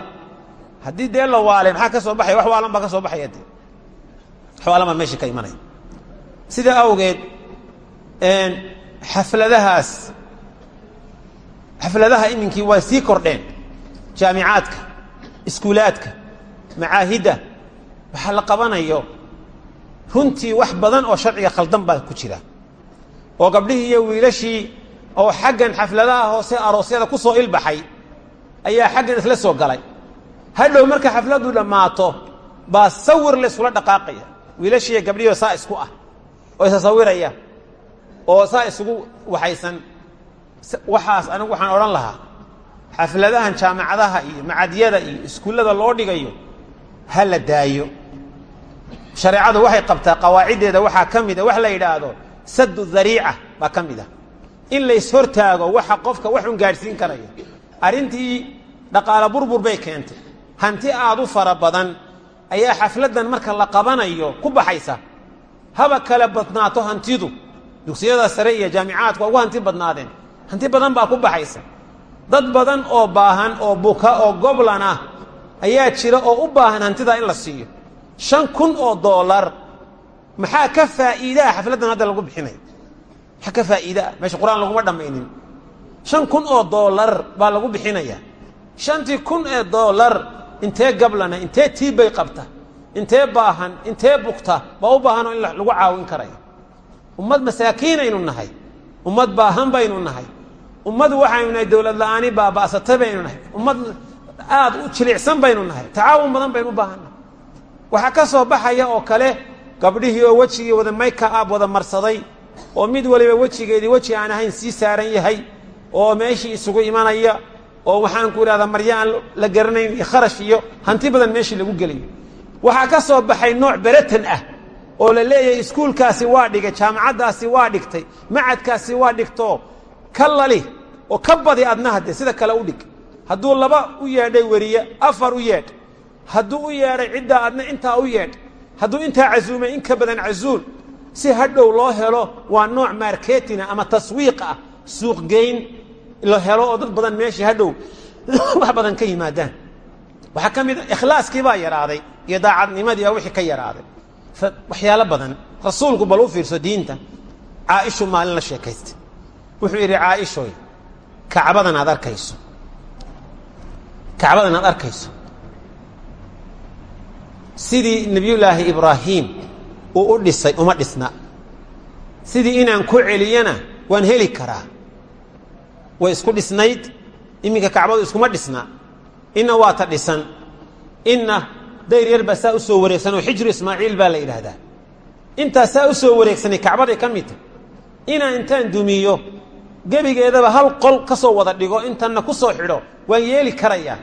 haddii dee la waalay maxaa ka soo baxaya wax waalan baa ka soo baxaya dee wax waalan baa meeshii ka imanaya sidaa awgeed xafladahaas xafladaha iminkii waa sii kordheen. Jaamicaadka iskuulaadka macaahidda waxaa la qabanayo runtii wax badan oo sharciga khaldan baa ku jira. Oo gabdhihii iyo wiilashii oo xaggan xafladaha hoose aroosyada ku soo ilbaxay ayaa xaggan isla soo galay. Hadhow marka xafladdu dhammaato baa sawir laysula dhaqaaqaya. Wiilashiiyo gabdhihiio saa isku ah oo isa sawiraya oo saa isugu waxaysan waxaas anigu waxaan odhan lahaa xafladahan jaamacadaha iyo macadyada iyo iskuullada loo dhigayo ha la daayo. Shareecadu waxay qabtaa qawaaciddeeda waxaa ka mid a wax la yidhaahdo saddu dariica baa ka mid ah in lays hortaago waxa qofka waxun gaadhsiin karaya arrintii dhaqaalo burbur bay keentay. Hanti aad u fara badan ayaa xafladdan marka la qabanayo ku baxaysa haba kala badnaato hantidu. Dugsiyada sare iyo jaamicaadku waa ugu hanti badnaadeen. Hanti badan baa ku baxaysa. Dad badan oo baahan oo buka oo goblan ah ayaa jira oo u baahan hantidaa in la siiyo. Shan kun oo doolar maxaa ka faa'iidaa? Xafladdan hadda lagu bixinayo maxaa ka faa'iidaa? Meesha qur'aan laguma dhammaynin. Shan kun oo doolar baa lagu bixinaya shantii kun ee doolar intee gablana intee tiibbay qabta intee baahan intee bugta baa u baahanoo in lagu caawin karaya ummad masaakiinaynu nahay ummad baahan baynu nahay ummad waxaynu nahay dowlad la'aani baaba'sata baynu nahay ummad aad u jilicsan baynu nahay tacaawun badan baynu u baahannahay waxaa ka soo baxaya oo kale gabdhihii oo wejigii wada mayka ab wada marsaday oo mid waliba wejigeedii weji aan ahayn sii saaran yahay oo meeshii isugu imanaya oo waxaan ku idhahdaa maryo aan la garanayn iyo kharash iyo hanti badan meeshii lagu gelayo waxaa ka soo baxay nooc beratan ah oo la leeyahay iskuulkaasi waa dhigay jaamacaddaasi waa dhigtay macadkaasi waa dhigto ka lali oo ka badi adna hadde sida kale u dhig. Hadduu laba u yeedhay weriye afar u yeedh hadduu u yeedhay ciddaa adna intaa u yeedh hadduu intaa casuumay in ka badan casuul si hadhow loo helo waa nooc marketina ama taswiiq ah suuqgeyn la helo oo dad badan meeshii hadhow wax badan ka yimaadaan waxaa ka mid a ikhlaaskii baa yaraaday iyo daacadnimadii baa wixii ka yaraaday. Waxyaalo badan rasuulku bal u fiirso diinta. Caaishu maalin la sheekaystay. Wuxuu yidhi caaishoy kacbadan aad arkayso. Kacbadan aad arkayso. Sidii nebiyullaahi ibraahim uu u dhisay uma dhisna. Sidii inaan ku celiyana waan heli karaa. Way isku dhisnayd iminka kacbadu iskuma dhisna inna waa ta dhisan. Inna dayr yar baa saa u soo wareegsan oo xijru ismaaciil baa la yidhaahdaa. Intaa saa u soo wareegsanay kacbaday ka mid tahy inaan intaan dumiyo gebigeedaba hal qol ka soo wada dhigo intanna ku soo xidho waan yeeli karayaa.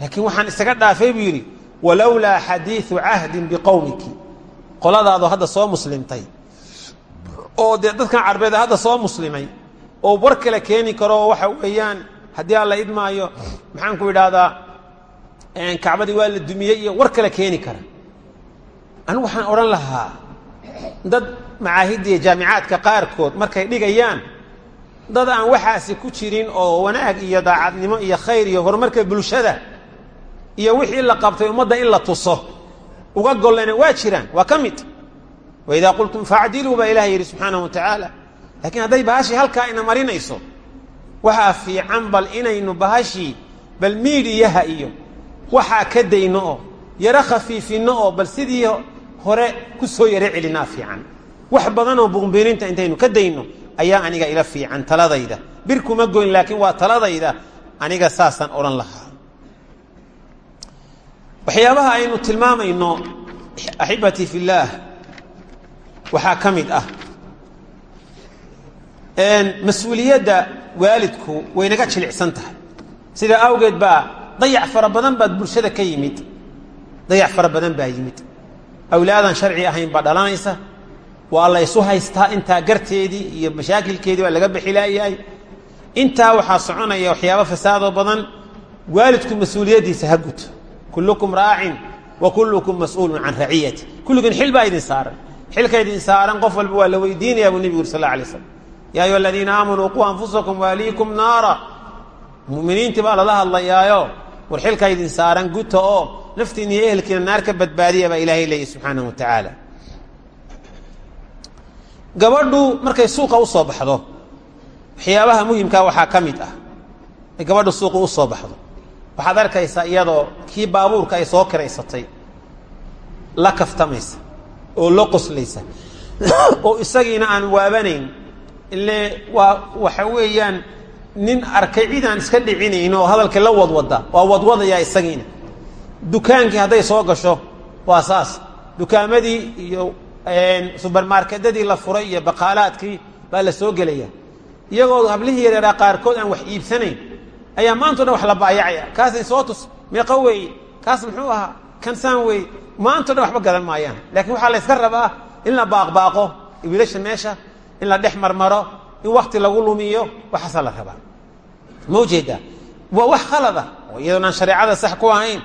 Laakiin waxaan isaga dhaafay buu yidhi walowlaa xadiidu cahdin biqowmiki. Qoladaadu hadda soo muslimtay. Oo dee dadkan carbeed hadda soo muslimay. Oo war kale keeni karo waxa weeyaan haddii aan la idmaayo maxaan ku idhaahdaa kacbadii waa la dumiyey iyo war kale keeni kara. Anigu waxaan odhan lahaa dad macaahidda iyo jaamicaadka qaarkood markay dhigayaan dad aan waxaasi ku jirin oo wanaag iyo daacadnimo iyo khayr iyo horumarka bulshada iyo wixii la qabtay ummadda in la tuso uga gollena waa jiraan waa ka mid. Waidaa qultum facdiluu baa ilahay yidhi subxaanahu wa tacaala laakiin hadday bahashii halkaa ina marinayso waxaa fiican bal inaynu bahashii bal miidiyaha iyo waxaa ka dayno oo yaro khafiifinno oo bal sidii hore ku soo yaro celinaa fiican. Wax badanoo buqmbiininta intaynu ka dayno ayaa aniga ila fiican taladayda. Bir kuma goyn laakiin waa taladayda aniga saasaan odhan lahaa. Waxyaabaha aynu tilmaamayno axibatii fi illaah waxaa ka mid ah mas'uuliyadda waalidku waynaga jilicsan tahay. Sidaa awgeed baa dayac fara baad bulshada ka yimid. Dayac fara baa yimid. Awlaadan sharci ahayn baa dhalanaysa waa la ysu haystaa intaa garteedii iyo mashaakilkeedii baa laga bixilaayahay intaa waxaa soconaya waxyaaba fasaadoo badan. Waalidku mas'uuliyaddiisa ha guto. Kullukum raacin wa kullukum mas'uulun can raciyati kulligiin xil baa idin saaran. Xilka idin saaran qof walba waa la weydiinaya buu nebigu uri sal alla alay slam yaa ayuha aladiina aamanuu quu anfusakum waaliikum naara mu'miniintii baa lala hadlayaayo war xilka idin saaran guta oo naftiina iyo ehelkiina naar ka badbaadiya baa ilaahay leeyahy subxaanahu wa tacaala gabadhu markay suuqa u soo baxdo waxyaabaha muhimkaa waxaa ka mid ah ay gabadhu suuqa u soo baxdo waxaad arkaysaa iyadoo kii baabuurka ay soo kiraysatay la kaftamaysa ile waa waxa weeyaan nin arkay cid aan iska dhicinayn oo hadalka la wadwada waa wadwadayaa isagiina. Dukaankii hadday soo gasho waa saas. Dukaamadii iyo subermarketadii la furay iyo baqaalaadkii baa la soo gelaya. Iyagoo hablihii yareeraa qaarkood aan wax iibsanayn ayaa maanto dhan wax la baayacaya. Kaasay soo tus meeqo weeye kaas muxuu ahaa kansaan weeye maanto dhan waxba gadan maayaan. Laakiin waxaa la rabaa in la baaqbaaqo wiilasha meesha in la dhex marmaro in wakti lagu lumiyo waxaasaa la rabaa ma u jeedaa wax khalada. Oo iyadoon sax ku ahayn.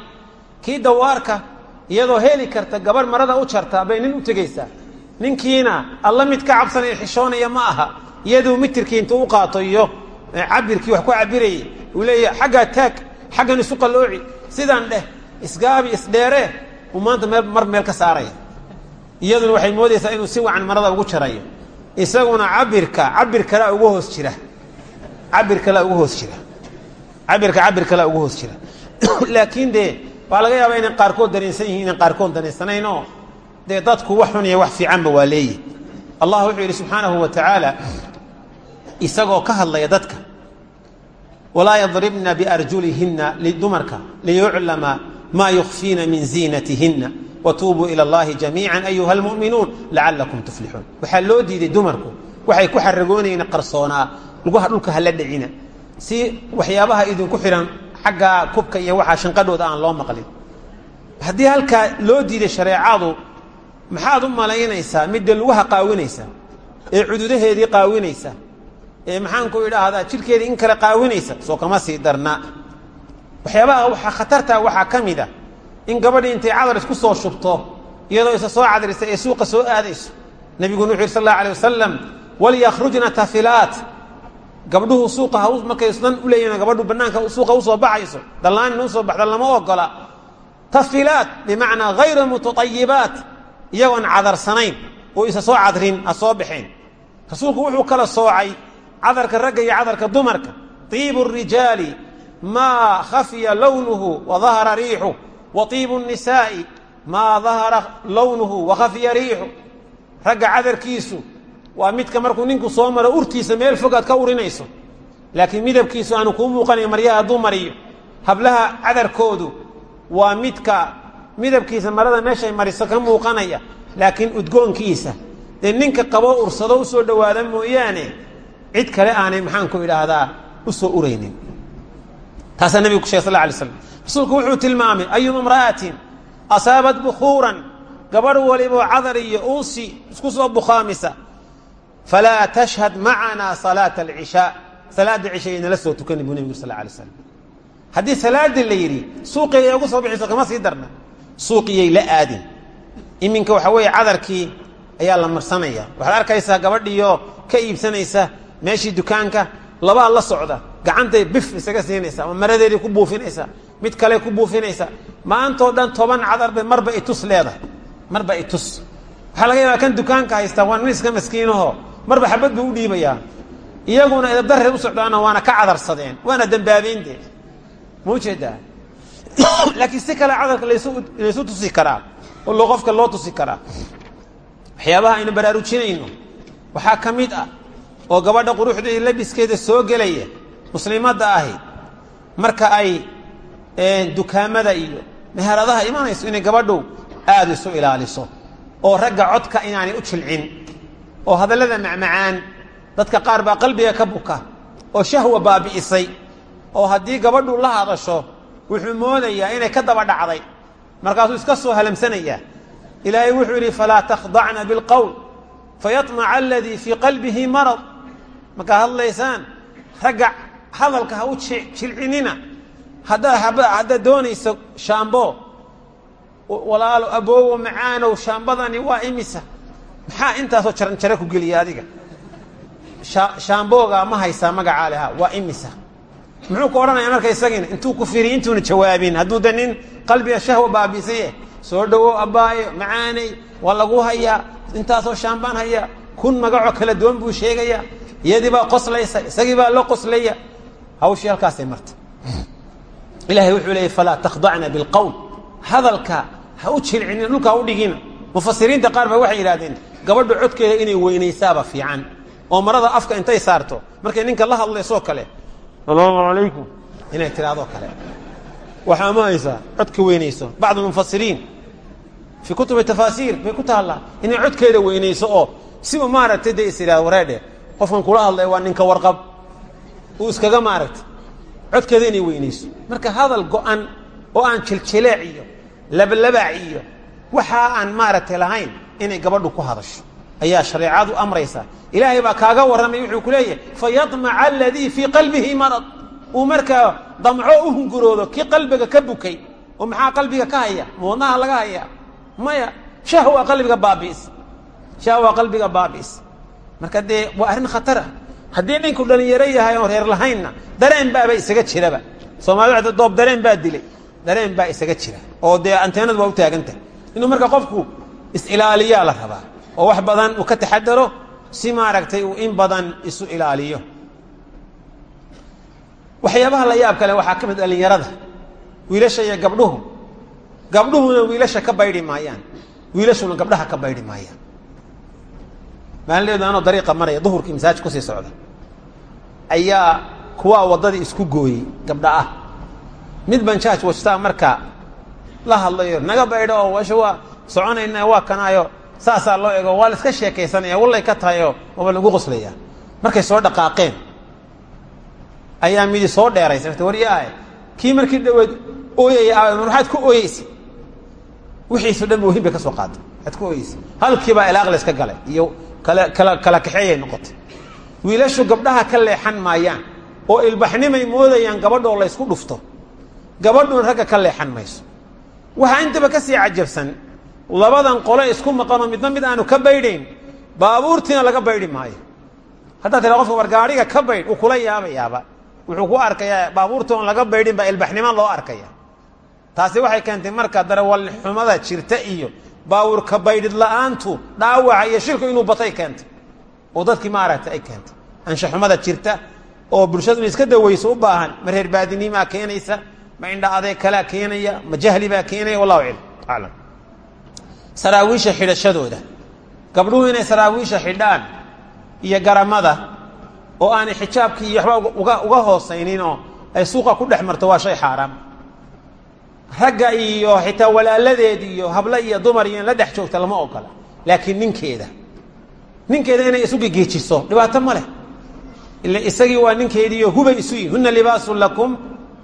Kii dawaarka iyadoo heli karta gabarh marada u jarta bay nin u tegaysaa ninkiina alla mid ka cabsanaya xishoonaya ma aha. Iyaduu mitirkii intuu u qaato iyo cabirkii wax ku cabirayay uu leeya xaggaa taag xaggan isu qallooci sidaan dheh isgaabi isdheeree uu mar meel ka saaraya. Iyaduna waxay moodaysaa inuu si wacan marada ugu jarayo isaguna cabirka cabir kalea ugu hoos jira. Cabir kalea ugu hoos jira. Cabirka cabir kalea ugu hoos jira. Laakiin dee waa laga yaabaa inay qaarkood dareensan yihiin inay qaarkood dareensanaynoo dee dadku wax xun iyo wax fiicanba waa leeyihi allah wuxuu yidhi subxaanahu wa tacaala isagoo ka hadlaya dadka walaa yadribna biarjulihinna dumarka liyuclama maa yukfiina min ziinatihinna watuubuu ila allahi jamiica ayuha almu'minuun lacalakum tuflixuun waxaa loo diiday dumarku waxay ku xaragoonayeen qarsoonaa lugaha dhulka hala dhicina si waxyaabaha idinku xidhan xagga kubka iyo waxaa shanqadhooda aan loo maqlin haddii halkaa loo diiday shareecadu maxaad u malaynaysaa midda lugaha qaawinaysa ee cududaheedii qaawinaysa ee maxaanku idhaahdaa jidhkeedii in kale qaawinaysa soo kama sii darna waxyaabaha waxaa khatartaa waxaa ka mid a in gabadhii intay cadar isku soo shubto iyadoo isa soo cadarisa ee suuqa soo aadayso. Nebiguna wuxu yiri sal allahu alay wasalam walyakrujna tafilaat gabdhuhu suuqa ha markay dan u leeyihiin gabadhu banaanka suuqa u soo baxayso. Dallaanin u soo baxda lama ogola. Tafilaat bimacnaa hayra mutaayibaat iyagoon cadarsanayn oo isa soo cadrin ha soo rasuulku wuxuu kala soocay cadarka ragga iyo cadarka dumarka. Tiibu rijaali maa khafiya lownuhu wa dahara riixu wa tiibu nisaa'i maa dahara lownuhu wa khafiya riixu ragga cadarkiisu waa midka markuu ninku soo maro urtiisa meel fogaad ka urinayso laakiin midabkiisu aanu kuu muuqanay maryaha hadduu mariyo hablaha cadarkoodu waa midka midabkiisa marada meeshay mariso ka muuqanaya laakiin udgoonkiisa dee ninka qaboo ursado u soo dhowaada mooyaane cid kale aanay maxaanku idhaahdaa u soo uraynin taasaa nebigu ku shegay sal la alay slam rasuulku wuxuu tilmaamay ayuma imra'atin asaabat bukhuuran gabadh waliboo cadar iyo uusi isku soo bukhaamisa. Falaa tashhad macanaa salaata alcishaa salaadda cisha inala soo tukani buu nebigu sal la alay slam haddii salaadii la yidhi suuqiyay ugu soo bixiso kama sii darna. Suuqiyay la aadin. Iminka waxa weeye cadarkii ayaa la marsanaya. Waxaad arkaysaa gabadhiioo ka iibsanaysa meeshii dukaanka labaa la socda gacantay bif isaga siinaysa ama maradeedii ku buufinaysa mid kale ku buufinaysa. Maantoo dhan toban cadarba marba itus leedahay. Marba itus waxaa laga yaabaa kan dukaanka haystaa waa nin iska maskiinaho marba xabad buu u dhiibayaa iyaguna edabdarreed u socdaana waana ka cadarsadeen waana dambaabeen dee. Laakiin si kale cadarka laysu tusi karaa oo qofka loo tusi karaa. Waxyaabaha aynu baraarujinayno waxaa ka mid ah oo gabadha quruxda labiskeeda soo gelaya muslimadda ahi marka ay dukaamada iyo meheradaha imanayso inay gabadhu aada isu ilaaliso oo ragga codka inaanay u jilcin oo hadallada macmacaan dadka qaar baa qalbiga ka buka oo shahwa baabi'isay oo haddii gabadhu la hadasho wuxuu moodayaa inay ka daba dhacday. Markaasuu iska soo halamsanayaa ilaahay wuxuu yidhi falaa takhdacna bilqowl fayaطmaca aladii fii qalbihi marad. Markaad hadlaysaan ragga hadalka ha u jilcinina haddaa haddaad doonayso shaambo. Walaalo aboowo macaanow shaambadani waa imisa. Maxaa intaasoo jaranjare ku geliya adiga? Shaambooga ma haysaa magacaa waa imisa. Muxuu ku odhanaya marka isagiina intuu ku firiy intuuna jawaabin. Hadduu nin qalbiga shahwa baabisaye soo dhowow abbaayo macaaney waa lagu hayaa intaasoo shaambaan hayaa kun magacoo kala duwan buu sheegayaa iyadii baa qoslaysa isagii baa loo qoslaya hawshii halkaasay marta ilahay wuxuu leeyay falaa takhdacna bilqowl hadalka ha u jilcinin dhulka ha u dhigina mufasiriinta qaar ba waxay yidhahdeen gabadha codkeeda inay weynaysaaba fiican. Oo marada afka intay saarto markay ninka la hadlaysoo kale salaamu calaykum inay tirahdoo kale. Waxaa ma haysaa codka weynayso. Bacdu mufasiriin fii kutubi tafaasiir bay ku taallaa inay codkeeda weynayso oo siba maaragtay dee is idhahdo wareedhe qofkan kula hadlaya waa ninka warqab. Uu iskaga maaragtay codkeeda inay weynayso marka hadal go-an oo aan jiljileec iyo labalabaac iyo waxaa aan maaragtay lahayn inay gabadhu ku hadasho ayaa shareecadu amraysa. Ilaahay baa kaaga warramay wuxuu ku leeyahay fayaطmaca aladii fii qalbihi marad. Uu markaa damco u hunguroodo kii qalbiga ka bukay oo maxaa qalbiga ka haya? Moodnaha laga haya. Maya shahwa qalbiga baabi'is. Shahwa qalbiga baabi'is. Marka dee waa arrin khatar ah haddii ninku dhalinyaro yahay oon reer lahaynna dareen baaba isaga jiraba. Soomaalida doob dareen baa dilay. Dareen baa isaga jira. Oo dee anteenadu waa u taagantahay. Inuu marka qofku is-ilaaliyaa la rabaa oo wax badan uu ka taxadaro si maaragtay uu in badan isu ilaaliyo. Waxyaabaha la yaab kale waxaa ka mid dhalinyarada. Wiilasha iyo gabdhuhu. Gabdhuhuna wiilasha ka baydhi maayaan. Wiilashuna gabdhaha ka baydhi maayaan maalinleedu anoo dariiqa maraya duhurkii masaajid ku sii socda. Ayaa kuwaa waddadii isku gooyey gabdha ah. Mid baan jaaj wajtaa marka la hadlayo naga baydho oo washa waa soconayna waa kanaayo. Saasaa loo ego waa la iska sheekaysanaya wallay ka tahayoo waaba lagu qoslayaa. Markay soo dhaqaaqeen ayaa midi soo dheeraysa war yaahe kii markii dhaweed ooyaya aa waxaad ku ooyeysa wixiiso dhan oohin bay ka soo qaaday waxaad ku ooyeysa halkiibaa ilaaq layska galay iyo kala kala kaxeeyay noqotay. Wiilashu gabdhaha ka leexan maayaan oo ilbaxnimay moodayaan gabadhoo laysku dhufto gabadhuna ragga ka leexan mayso. Waxaa intaba ka sii cajabsan labadan qole isku maqanoo midna mid aanu ka baydhayn baabuurtiina laga baydhi maayo. Haddaad tira qofka war gaadhiga ka baydh uu kula yaabayaaba wuxuu ku arkayaa baabuurta oon laga baydhin baa ilbaxnimo loo arkaya. Taasi waxay keentay marka darawalxumada jirta iyo baawurka baydhid la'aantu dhaawaca iyo shilku inuu batay keentay. Oo dadkii maaragtay ay keentay. Anshaxumada jirta oo bulshadu iska dawayso u baahan ma reer baadinimaa keenaysa ma indha adeeg kalea keenaya ma jahli baa keenaya wallahu aclam. Saraawiisha xidhashadooda. Gabdhuhu inay saraawiisha xidhaan iyo garamada oo aanay xijaabkii iyo waxba uga uga hoosaynin oo ay suuqa ku dhex marto waa shay xaaraam ragga iyo xitaa walaaladeed iyo hablo iyo dumar iyo in la dhex joogta lama ogola. Laakiin ninkeeda ninkeeda inay isu gigiijiso dhibaato ma leh. Ila isagii waa ninkeediiyo hubay isu yihiin huna libaasun lakum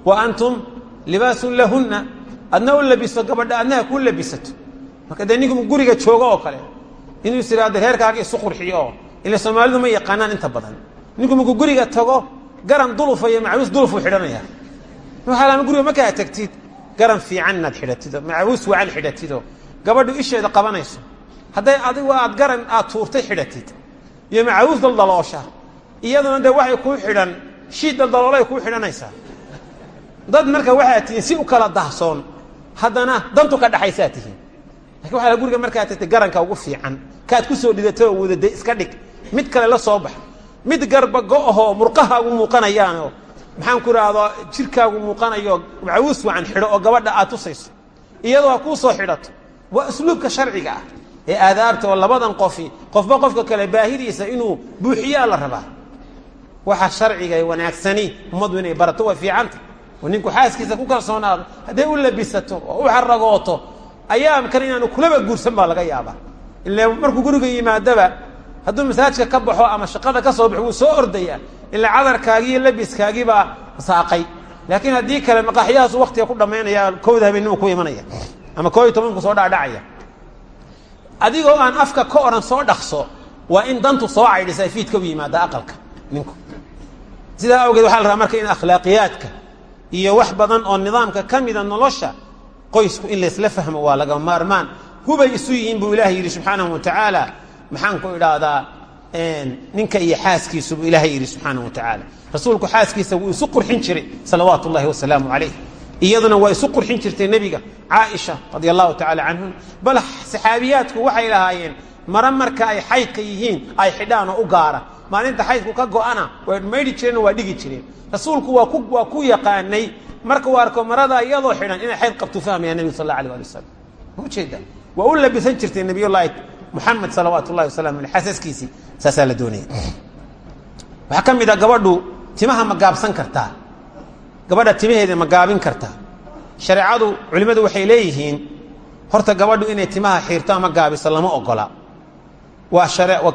wa antum libaasun lahunna. Adna u labiso gabadha adnaha kuu labisato. Marka dee ninku guriga joogo oo kale inuu is iraado reerkaaga isu qurxiyo ila soomaalidu ma yaqaanaan inta badan. Ninku markuu guriga tago garan dulufa iyo macawiis dulufuu xidhanaya guriga markaa tagtid garan fiican inaad xidhatido macawiis wacan xidhatido. Gabadhu isheeda qabanayso. Hadday adigu aad garan aad tuurtay xidhatid. Iyo macawiis daldaloosha. Iyaduna dee waxay kuu xidhan shiid daldaloolay kuu xidhanaysaa. Dad marka waxaa tihiin si u kala dahsoon haddana dantu ka dhaxaysaa tihiin. Lakin waa guriga markaa tagtay garanka ugu fiican kaad ku soo dhidatay oo wadade iska dhig. Mid kale la soo bax mid garbago ahoo murqahaagu muuqanayaanoo maxaan ku idhaahdaa jirkaagu muuqanayo macawuus wacan xidho oo gabadha aad tusayso. Iyadoo ha kuu soo xidhato waa usluubka sharciga ah ee aadaabta oo labadan qofi qofba qofka kale baahidiisa inuu buuxiyaa la rabaa. Waxa sharciga wanaagsani ummaddu inay barato waa fiicanta oo ninku xaaskiisa ku kalsoonaado hadday u labisato oo u xaragooto ayaa kan inaanu kulaba guursan baa laga yaabaa. Ila markuu guriga yimaadaba hadduu masaajka ka baxo ama shaqada ka soo baxo wuu soo ordaya ila cadarkaagii iyo labiskaagii baa saaqay. Laakiin haddii kale maqaaxyahaasu waktiga ku dhammaynaya kowda habeenimo ku imanaya. Ama koo iyo tobanku soo dhacdhacaya adigoo aan afka ka odhan soo dhaqso waa in dantu soo caydhisa fiidka u yimaada aqalka ninku. Sidaa awgeed waxa la rabaa marka in akhlaaqiyaadka iyo wax badan oo nidaamka ka mida nolosha qoysku in laysla fahmo waa laga maarmaan. Hubay isu yihiin buu ilahay yidhi subxaanahu wa tacaala maxaan ku idhaahdaa ninka iyo xaaskiisu buu ilahay yidhi subxaanahu wa tacaala. Rasuulku xaaskiisa wuu isu qurxin jiray salawaatu ullahi wasalaamu calayh. Iyaduna waa isu qurxin jirtay nebiga caaisha radia allahu tacaala bal saxaabiyaadku waxay lahaayeen mare marka ay xaydka yihiin ay xidhaan u gaara. Maalinta xaydku ka go'ana way maydhi jireen waa dhigi jireen. Rasuulku waa ku yaqaanay marka uu arko marada iyadoo xidhan inay xayd qabtu fahmaya nebiga sal alla alay ali wasalam ma ujeeda waa u jirtay nebiyullaahi muxamed salawaatu ullahi wasalam aleh xasaskiisii saasaa la doonaya waxaa ka mid a gabadhu timaha ma gaabsan kartaa gabadha timaheeda ma gaabin horta gabadhu inay timaha xiirto ama gaabiso lama ogola. Waa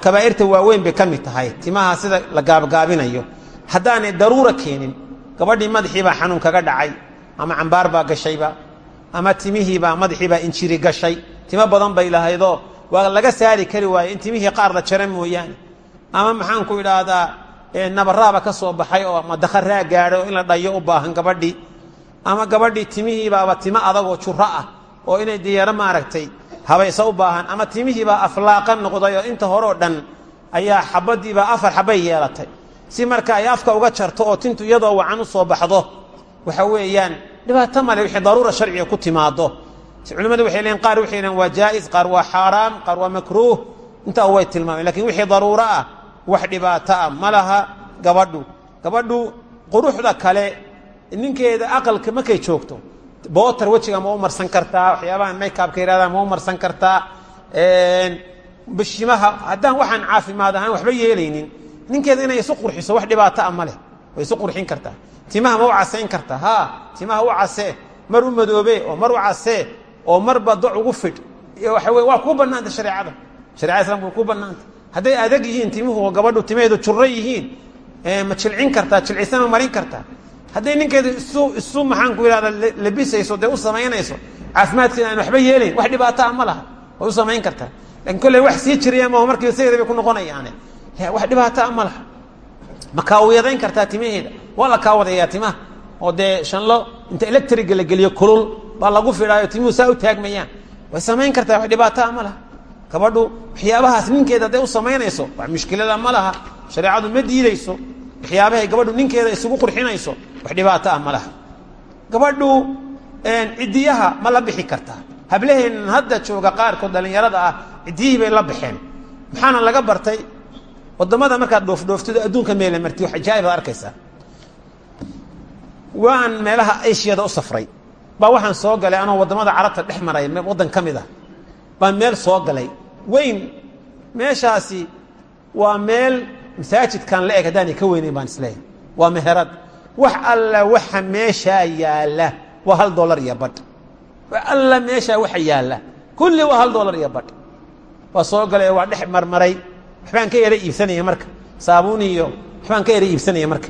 kabaa'irta waaweyn bay ka mid tahay. Timaha sida la gaabgaabinayo. Haddaanay daruura keenin gabadhii madaxiibaa xanuun kaga dhacay ama cambaar baa gashayba ama timihiibaa madaxiibaa injiri gashay. Timo badan bay lahaydoo waa laga saari kari waaye in timihii qaar la jara mooyaane. Ama maxaan ku idhaahdaa nabaraaba ka soo baxay oo ama dakharaa gaadho in la dhayo u baahan gabadhii ama gabadhii timihiibaaba timo adagoo juro ah oo inay diyaaro maaragtay habayso u baahan. Ama timihiibaa aflaaqa noqday oo inta horeo dhan ayaa xabadiibaa afar xabay yeelatay. Si marka ay afka uga jarto oo tintu iyadoo wacan u soo baxdo waxa weeyaan dhibaato male wixii daruura sharciga ku timaado culimmadu waxay leeyiin qaar waxay leeyiin waa jaa'is qaar waa xaaraam qaar waa makruuh. Intaa way tilmaameen laakiin wixii daruuro ah wax dhibaato ah ma laha gabadhu. Gabadhu quruxda kale ninkeeda aqalka markay joogto. Bootar wejiga ma u marsan kartaa waxyaabahan makeabka yidhahdaan ma u marsan kartaa. Bishimaha haddaan waxaan caafimaad ahaan waxba yeelaynin ninkeeda inay isu qurxiso wax dhibaato ah ma leh. Way isu qurxin kartaa. Timaha ma u casayn kartaa. Ha timaha u casee mar u madoobe oo mar u casee oo marba doc ugu fidh waxa waa kuu bannaanta shareecada sharecada islamka waa kuu bannaanta. Hadday adag yihiin timuhu gabadhu timaheedu juro yihiin ma jilcin kartaa jilcisama marin kartaa. Hadday ninkeedu isu isu maxaan ku yidhahda labisayso dee u samaynayso caafimaadkeeda aan waxba yeelayn wax dhibaato ah ma laha way u samayn kartaa. Lakin kolley wax sii jiraya maaho markiiba sayda bay ku noqonayaane wax dhibaato ah ma laha. Ma kaawiyadayn kartaa timaheeda. Waa la kaawadayaa timaha. Oo dee shanlo inta electriga la geliyo kulul baa lagu fidhaayo timuhu saa u taagmayaan. Way samayn kartaa wax dhibaato ah ma laha. Gabadhu waxyaabahaas ninkeeda hadday u samaynayso wax mushkilada ma laha. Shareecadu ma diidayso waxyaabahay gabadhu ninkeeda isugu qurxinayso wax dhibaato ma laha. Gabadhu cidiyaha ma la bixi kartaa. Hablaheennan hadda jooga qaarkood dhallinyarada ah ciddiyihii bay la baxeen. Maxaana laga bartay? Wadamada markaad dhoofdhooftido adduunka meele marti wax ajaa'ib ad arkaysaa. Waan meelaha ashiyada u safray baa waxaan soo galay anoo waddamada carabta dhex maray waddan ka mid ah. Baan meel soo galay. Weyn meeshaasi waa meel masaajidkan la eg haddaanay ka weynayn baan is leeyahay waa meherad. Wax alla waxa meeshaa yaalla waa hal dollar iyo badh wax alla meeshaa waxa yaalla. Kulli waa hal dollar iyo badh waa soo galay waa dhex marmaray. Waxbaan ka era iibsanaya marka. Saabuun iyo waxbaan ka era iibsanaya marka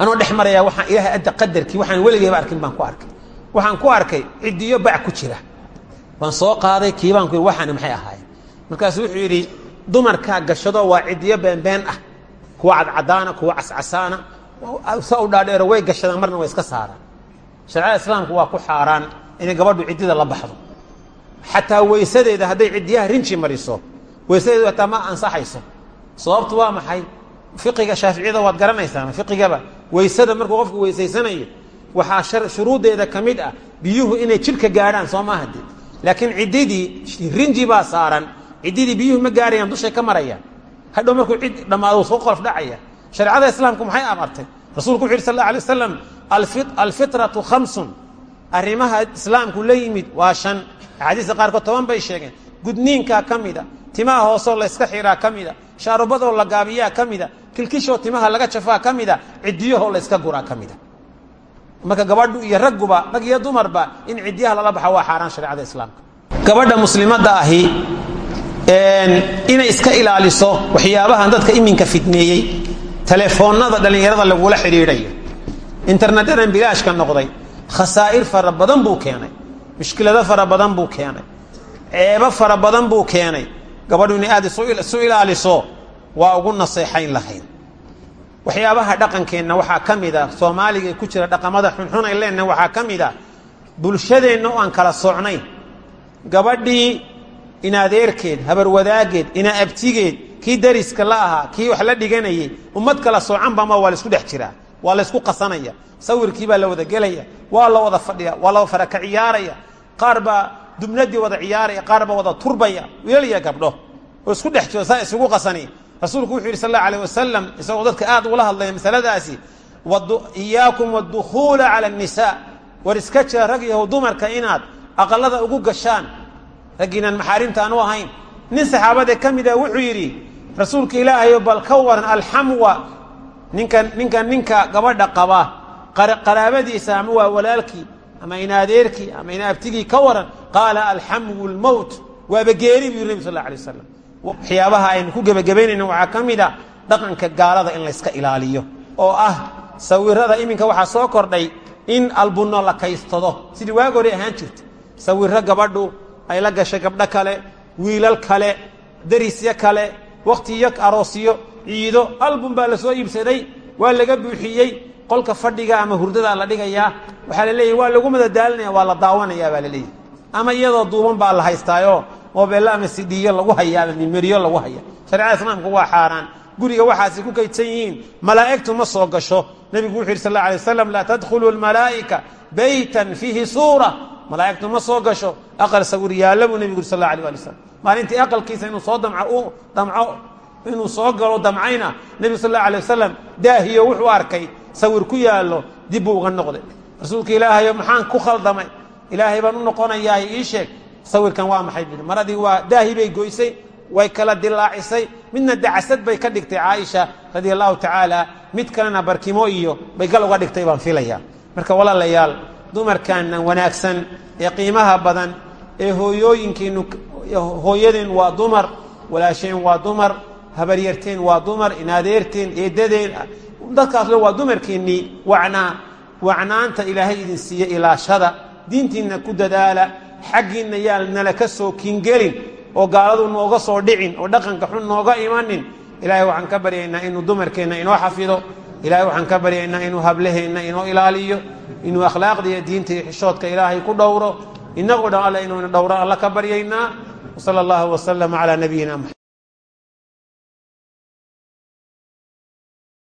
anoo dhex maraya waxaan ilaahay adda qadarkii waxaan weligayba arkin baan ku arkay. Waxaan ku arkay ciddiyo bac ku jira. Waan soo qaaday kiibaan ku yidhi waxaani maxay ahaayeen? Markaasuu wuxuu yidhi dumarkaa gashado waa ciddiyo beenbeen ah. Kuwa cadcadaana kuwa cascasaana sa u dhaadheero way gashadaan marna way iska saaraan. Shareecada islaamku waa ku xaaraan inay gabadhu ciddida la baxdo. Xataa weysadeeda hadday ciddiyaha rinji mariso weysadeedu hataa ma ansaxayso. Sababtu waa maxay fiqiga shaaficiyada waad garanaysaan fiqigaba weysada markuu qofku weysaysanayo waxaa shuruuddeeda ka mid ah biyuhu inay jidhka gaadhaan soo maaha de laakiin ciddidii rinji baa saaran ciddidii biyuhu ma gaarayaan dushay ka marayaan. Hadhow markuu cid dhammaado soo qolof dhacaya shareecada islaamku maxay amartay rasuulku wuxu yidhi sal alay wasalam alfitratu khamsun. Arrimaha islaamku la yimid waa shan. Axaadiista qaarkood toban bay sheegeen. Gudniinkaa ka mida timaha hoosoo layska xiraa ka mida. Shaarubadoo la gaabiyaa ka mida. Kilkishoo timaha laga jafaa ka mida. Ciddiyahoo layska guraa ka marka gabadhu iyo ragguba rag iyo dumarba in ciddiyaha lala baxa waa xaaraan shareecada islaamka. Gabadha muslimadda ahi inay iska ilaaliso waxyaabahan dadka iminka fidneeyey telefoonnada dhallinyarada lagula xidhiidhayo. Internetyadan bilaashka noqday. Khasaa'ir fara badan buu keenay. Mushkilado fara badan buu keenay. Ceebo fara badan buu keenay gabadhu inay aad isu ilaaliso waa ugu naseexayn lahayd. Waxyaabaha dhaqankeenna waxaa ka mid a soomaaliga ku jira dhaqamada xunxun ay leenahay waxaa ka mid a bulshadeenna oo aan kala socnayn gabadhii ina adeerkeed habar wadaaggeed ina abtigeed kii dariska la ahaa kii wax la dhiganayay ummad kala soocanbama waa la isku dhex jiraa waa laysku qasanaya. Sawirkii baa la wada gelaya waa la wada fadhiya waa la faraka ciyaaraya qaar baa dubnadii wada ciyaaraya qaar baa wada turbaya wiilal iyo gabdho oo isku dhex jiro isugu qasani. Rasuulku wuxuu yidhi sal allau alayh wasalam isagoo dadka aad ugula hadlaya masaladaasi iyaakum wadukhuula cala annisaa. War iska jira rag yahow dumarka inaad aqalada ugu gashaan. Raggiinaan maxaarimta aanu ahayn. Nin saxaabadee ka mid ah wuxuu yidhi rasuulka ilaahayo bal ka waran alxamwa ninka ninka ninka gabadha qaba. Qaraabadiisa ama waa walaalkii ama ina adeerkii ama ina abtigii ka waran qaala alxamwu lmowt waaba geeri buu nebi sal alla alay wasalam waxyaabaha aynu ku gebagabaynayna waxaa ka mid a dhaqanka gaalada in layska ilaaliyo oo ah sawirada iminka waxaa soo kordhay in albunno la kaystado. Sidii waag ahaan jirta sawiro gabadhu ay la gashay gabdho kale wiilal kale darisyo kale wakhtiyo aroosyo ciido album baa la soo iibsaday waa laga buuxiyey qolka fadhiga ama hurdadaa la dhigayaa waxaa la leeyahy waa lagu madadaalinaya waa la daawanaya baa la leeyahy ama iyadoo duuban baa la haystaayoo mobeello ama sidhiyo lagu haya ama mimeriyo lagu haya. Shareecada islaamku waa xaaraan. Guriga waxaasi ku kaydsan yihiin. Malaa'igtu ma soo gasho. Nebigu wuxu yidhi sal alla alay waslam laa tadkhulu almalaa'ika baytan fiihi suura. Malaa'igtu ma soo gasho. Aqal sawir yaalla buu nebigu yuri sal alla alay ali wasalam maalintii aqalkiisa inuu soo damco u damco inuu soo galo damcayna nebigu sal alla alay wasalam daahiyo wuxuu arkay sawir ku yaallo dib buu uga noqday. Rasuulka ilaahayo maxaan ku khaldamay? Ilaahay baan u noqonayaa ii sheeg. Sawirkan waa maxay bui maradii waa daahi bay goysay way kala dilaacisay midna dacasad bay ka dhigtay caaisha radia allahu tacaala mid kalena barkimo iyo bay gal uga dhigtay baan filaya marka walaalayaal dumarkaanan wanaagsan ee qiimaha badan ee hooyooyinkiinu hooyadeen waa dumar walaasheen waa dumar habaryarteen waa dumar inaadeerteen eedadeen dadkaasle waa dumarkiinnii wacnaa wacnaanta ilaahay idin siiye ilaashada. Diintiinna ku dadaala xaggiinna yaan nala ka soo kingelin oo gaaladu nooga soo dhicin oo dhaqanka xun nooga imanin. Ilaahay waxaan ka baryaynaa inuu dumarkeenna inoo xafido. Ilahay waxaan ka baryaynaa inuu hablaheenna inoo ilaaliyo inuu akhlaaqda iyo diinta iyo xishoodka ilaahay ku dhowro. Inagoo dhan alle inuuna dhowro alla ka baryaynaa. Wsala allahu waslama calaa nabiyina muxamed